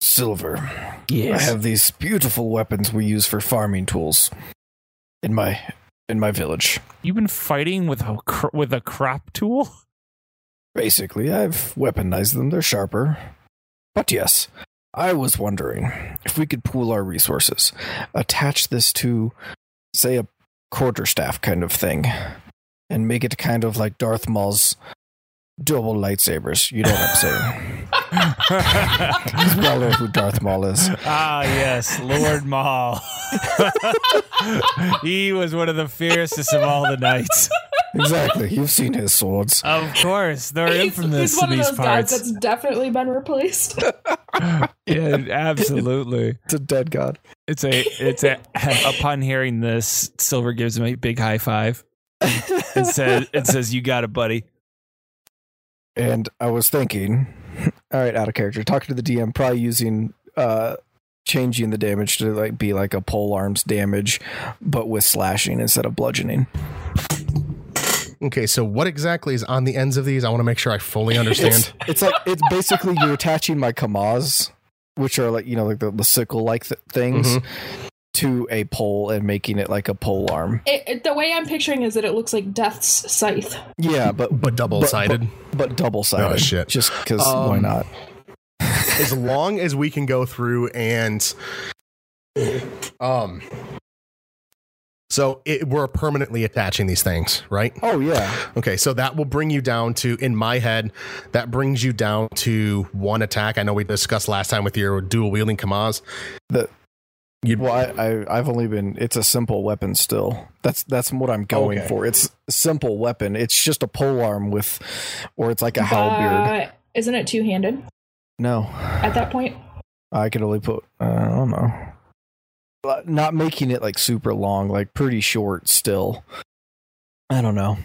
silver. Yes. I have these beautiful weapons we use for farming tools in my in my village. You've been fighting with a cr- with a crop tool. [LAUGHS] Basically, I've weaponized them. They're sharper. But yes, I was wondering if we could pool our resources, attach this to, say, a quarterstaff kind of thing, and make it kind of like Darth Maul's double lightsabers. You know what I'm saying? [LAUGHS] Because we all know who Darth Maul is. ah, yes, Lord Maul. [LAUGHS] he was one of the fiercest of all the knights. Exactly. You've seen his swords. Of course, they're He's, infamous he's one in of these those guys that's definitely been replaced. [LAUGHS] [LAUGHS] yeah, absolutely. It's a dead god. It's a it's a upon hearing this, Silver gives him a big high five and says it says you got it, buddy. And I was thinking, all right, out of character, talking to the DM, probably using uh changing the damage to like be like a pole arms damage, but with slashing instead of bludgeoning. Okay, so what exactly is on the ends of these? I want to make sure I fully understand. It's, it's like it's basically you're attaching my kamas, which are like you know like the, the sickle like th- things, Mhm. to a pole and making it like a pole arm. It, it- the way I'm picturing is that it looks like Death's scythe. Yeah, but but double sided. but double sided. Oh, shit. Just because why Um, not? as long as we can go through and um so it, we're permanently attaching these things right Oh yeah, okay so that will bring you down to in my head that brings you down to one attack i know we discussed last time with your dual wielding kamas The- You'd, Well, I, I I've only been. It's a simple weapon still. That's that's what I'm going Okay. for. It's simple weapon. It's just a pole arm with, or it's like a halberd. But isn't it two handed No, at that point? I could only put. Uh, I don't know. But Not making it like super long, like pretty short still. I don't know.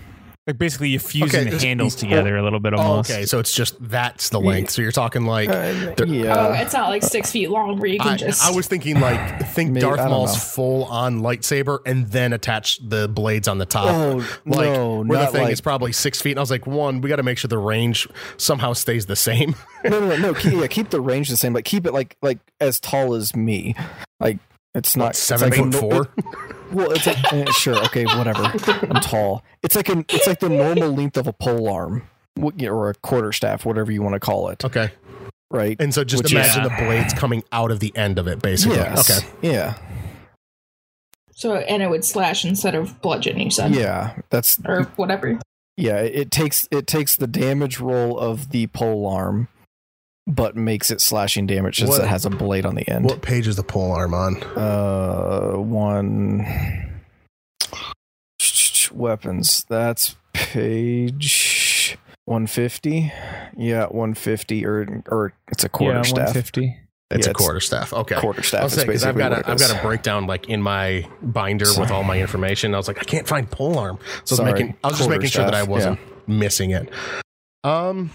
Like basically, you're fusing Okay, the handles together a little bit oh, okay so it's just that's the length so you're talking like Uh, there- Oh, it's not like six feet long where you can I, just. I was thinking like think Maybe- Darth Maul's know. full on lightsaber and then attach the blades on the top. Oh like no, where the thing like is probably six feet. And I was like, one, we got to make sure the range somehow stays the same. no, no, no, no. [LAUGHS] Keep, yeah, keep the range the same, but keep it like like as tall as me. Like it's not What, seven it's foot like a no- four. [LAUGHS] Well, it's like, eh, sure, okay, whatever. I'm tall. It's like an it's like the normal length of a pole arm wh- you know, or a quarter staff, whatever you want to call it, okay, right? and so just Which imagine is- the blades coming out of the end of it, basically. Yes. Okay, Yeah. so, and it would slash instead of bludgeon, you said? Yeah. That's Or whatever. yeah. It takes it takes the damage roll of the pole arm, but makes it slashing damage since What- it has a blade on the end. what page is the pole arm on? Uh, one weapons. That's page one fifty. Yeah, one fifty, or or it's a quarter yeah, staff. 150. It's Yeah, a quarter staff. Okay. Quarter I staff was is saying because I've got what a, it I've got a breakdown like in my binder with all my information. I was like, I can't find pole arm, so I was making I was just quarter making sure that I wasn't missing it. Um,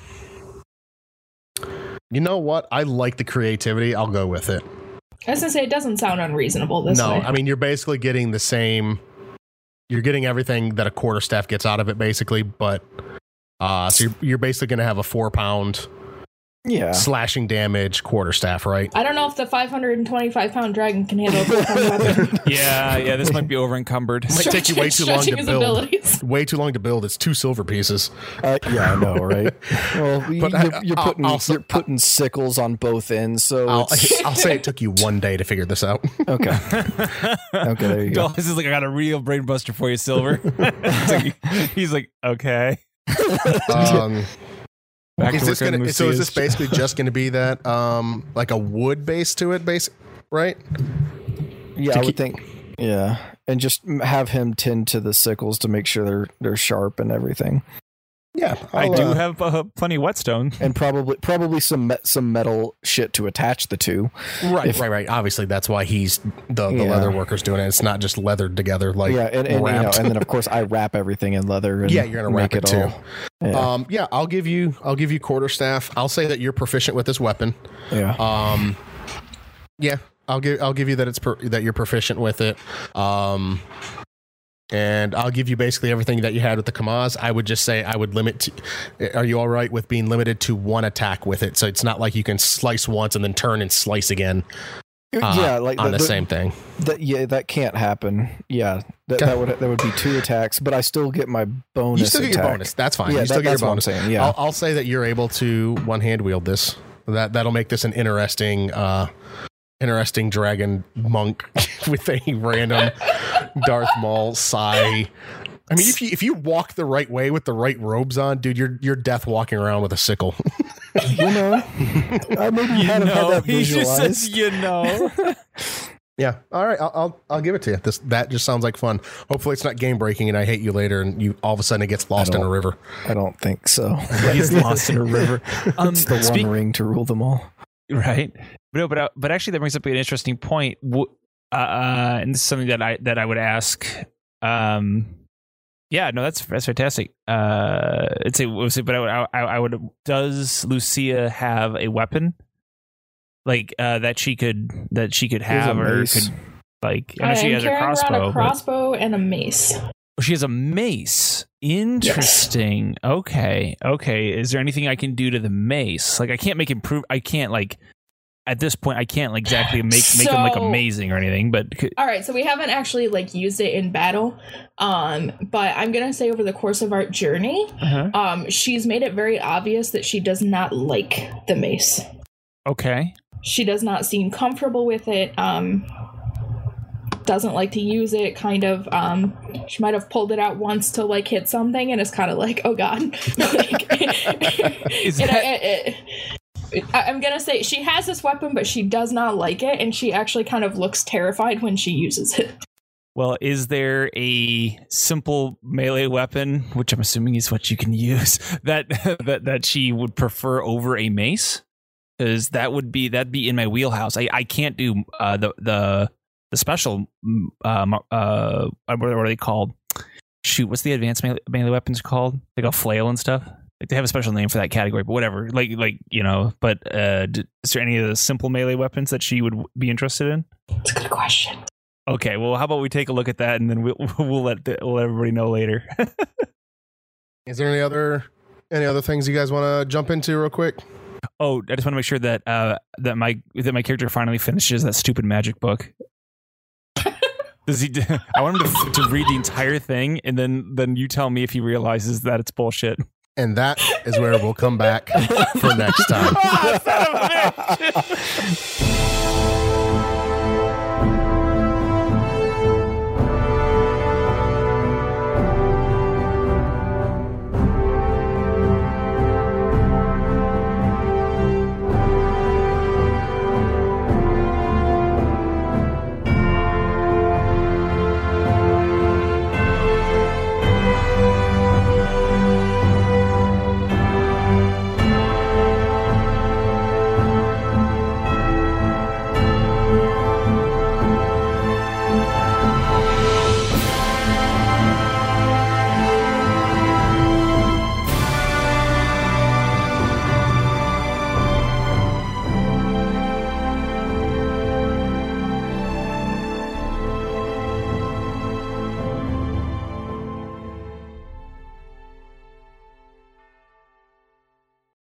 you know what? I like the creativity. I'll go with it. I was going to say, it doesn't sound unreasonable this no, way. I mean you're basically getting the same. You're getting everything that a quarter staff gets out of it, basically. But uh, so you're, you're basically going to have a four pound Yeah, slashing damage quarterstaff right? I don't know if the 525 pound dragon can handle a weapon. [LAUGHS] Yeah, yeah, this might be over encumbered. Might take you way too long to build. abilities. Way too long to build. It's two silver pieces. uh, yeah, I know, right? [LAUGHS] Well, But you're, I- you're I'll- putting I'll- you're putting sickles on both ends, so I'll, [LAUGHS] I'll say it took you one day to figure this out. okay. Okay, there you go. This is like I got a real brain buster for you, Silver. It's like- he's like, okay. Um, Back is to this gonna, so is this basically [LAUGHS] just going to be that um, like a wood base to it, base right? Yeah, to I keep- would think. Yeah, and just have him tend to the sickles to make sure they're they're sharp and everything, Yeah, I I'll, do uh, have uh, plenty of whetstone. [LAUGHS] and probably probably some me- some metal shit to attach the two. Right, If- right, right. Obviously, that's why he's the, the Yeah. leather worker's doing it. It's not just leathered together like yeah, and, and you know, and then of course I wrap everything in leather. And Yeah, you're gonna wrap it too. Yeah, Um, yeah, I'll give you I'll give you quarterstaff. I'll say that you're proficient with this weapon. yeah. Um, yeah, I'll give I'll give you that it's per, that you're proficient with it. Um, and I'll give you basically everything that you had with the Kamas. I would just say I would limit. To, are you all right with being limited to one attack with it? So it's not like you can slice once and then turn and slice again. uh, yeah, like on the, same thing. That, yeah, that can't happen. Yeah, that, that would that would be two attacks, but I still get my bonus. You still get your bonus. That's fine. Yeah, you still that- get your that's what I'm bonus. saying, yeah. I'll, I'll say that you're able to one hand wield this. That that'll make this an interesting, uh, interesting dragon monk [LAUGHS] with a random Darth Maul sigh. I mean, if you if you walk the right way with the right robes on, dude, you're you're death walking around with a sickle. [LAUGHS] You know, I maybe hadn't had that [LAUGHS] he just visualized. says, you know. [LAUGHS] yeah. All right. I'll, I'll I'll give it to you. This that just sounds like fun. Hopefully, it's not game breaking and I hate you later and you all of a sudden it gets lost in a river. I don't think so. He's lost in a river. Um, It's the speak- one ring to rule them all. right but no but uh, but actually that brings up an interesting point Wh- uh, uh and this is something that i that i would ask um yeah no that's that's fantastic uh it's a was it- but I would, I, I would does lucia have a weapon like uh that she could that she could have or could like i I know she has a carrying around crossbow a but- crossbow and a mace. Oh, she has a mace. Interesting. Okay. Okay. Is there anything I can do to the mace? Like I can't make improve. I can't like at this point. I can't like exactly make make them like amazing or anything. But All right, so we haven't actually like used it in battle, um, but I'm gonna say over the course of our journey, uh-huh. um, she's made it very obvious that she does not like the mace. okay. She does not seem comfortable with it. Um, doesn't like to use it. Kind of. Um, she might have pulled it out once to like hit something, and it's kind of like, oh god. [LAUGHS] like, [LAUGHS] [LAUGHS] Is that- I- I- I'm gonna say she has this weapon, but she does not like it, and she actually kind of looks terrified when she uses it. [LAUGHS] Well, is there a simple melee weapon, which I'm assuming is what you can use, [LAUGHS] that that that she would prefer over a mace? Because that would be that'd be in my wheelhouse. I, I can't do uh, the the the special mm, uh what are, what are they called? Shoot, what's the advanced melee, melee weapons called? Like a flail and stuff. Like they have a special name for that category, but whatever. Like like you know. But uh, d- is there any of the simple melee weapons that she would be interested in? It's a good question. Okay, well, how about we take a look at that and then we'll [LAUGHS] we'll let the, we'll let everybody know later. [LAUGHS] Is there any other any other things you guys want to jump into real quick? oh, I just want to make sure that uh that my that my character finally finishes that stupid magic book. [LAUGHS] Does he? I want him to, to read the entire thing and then then you tell me if he realizes that it's bullshit. And that is where we'll come back for next time. [LAUGHS] Ah, [LAUGHS]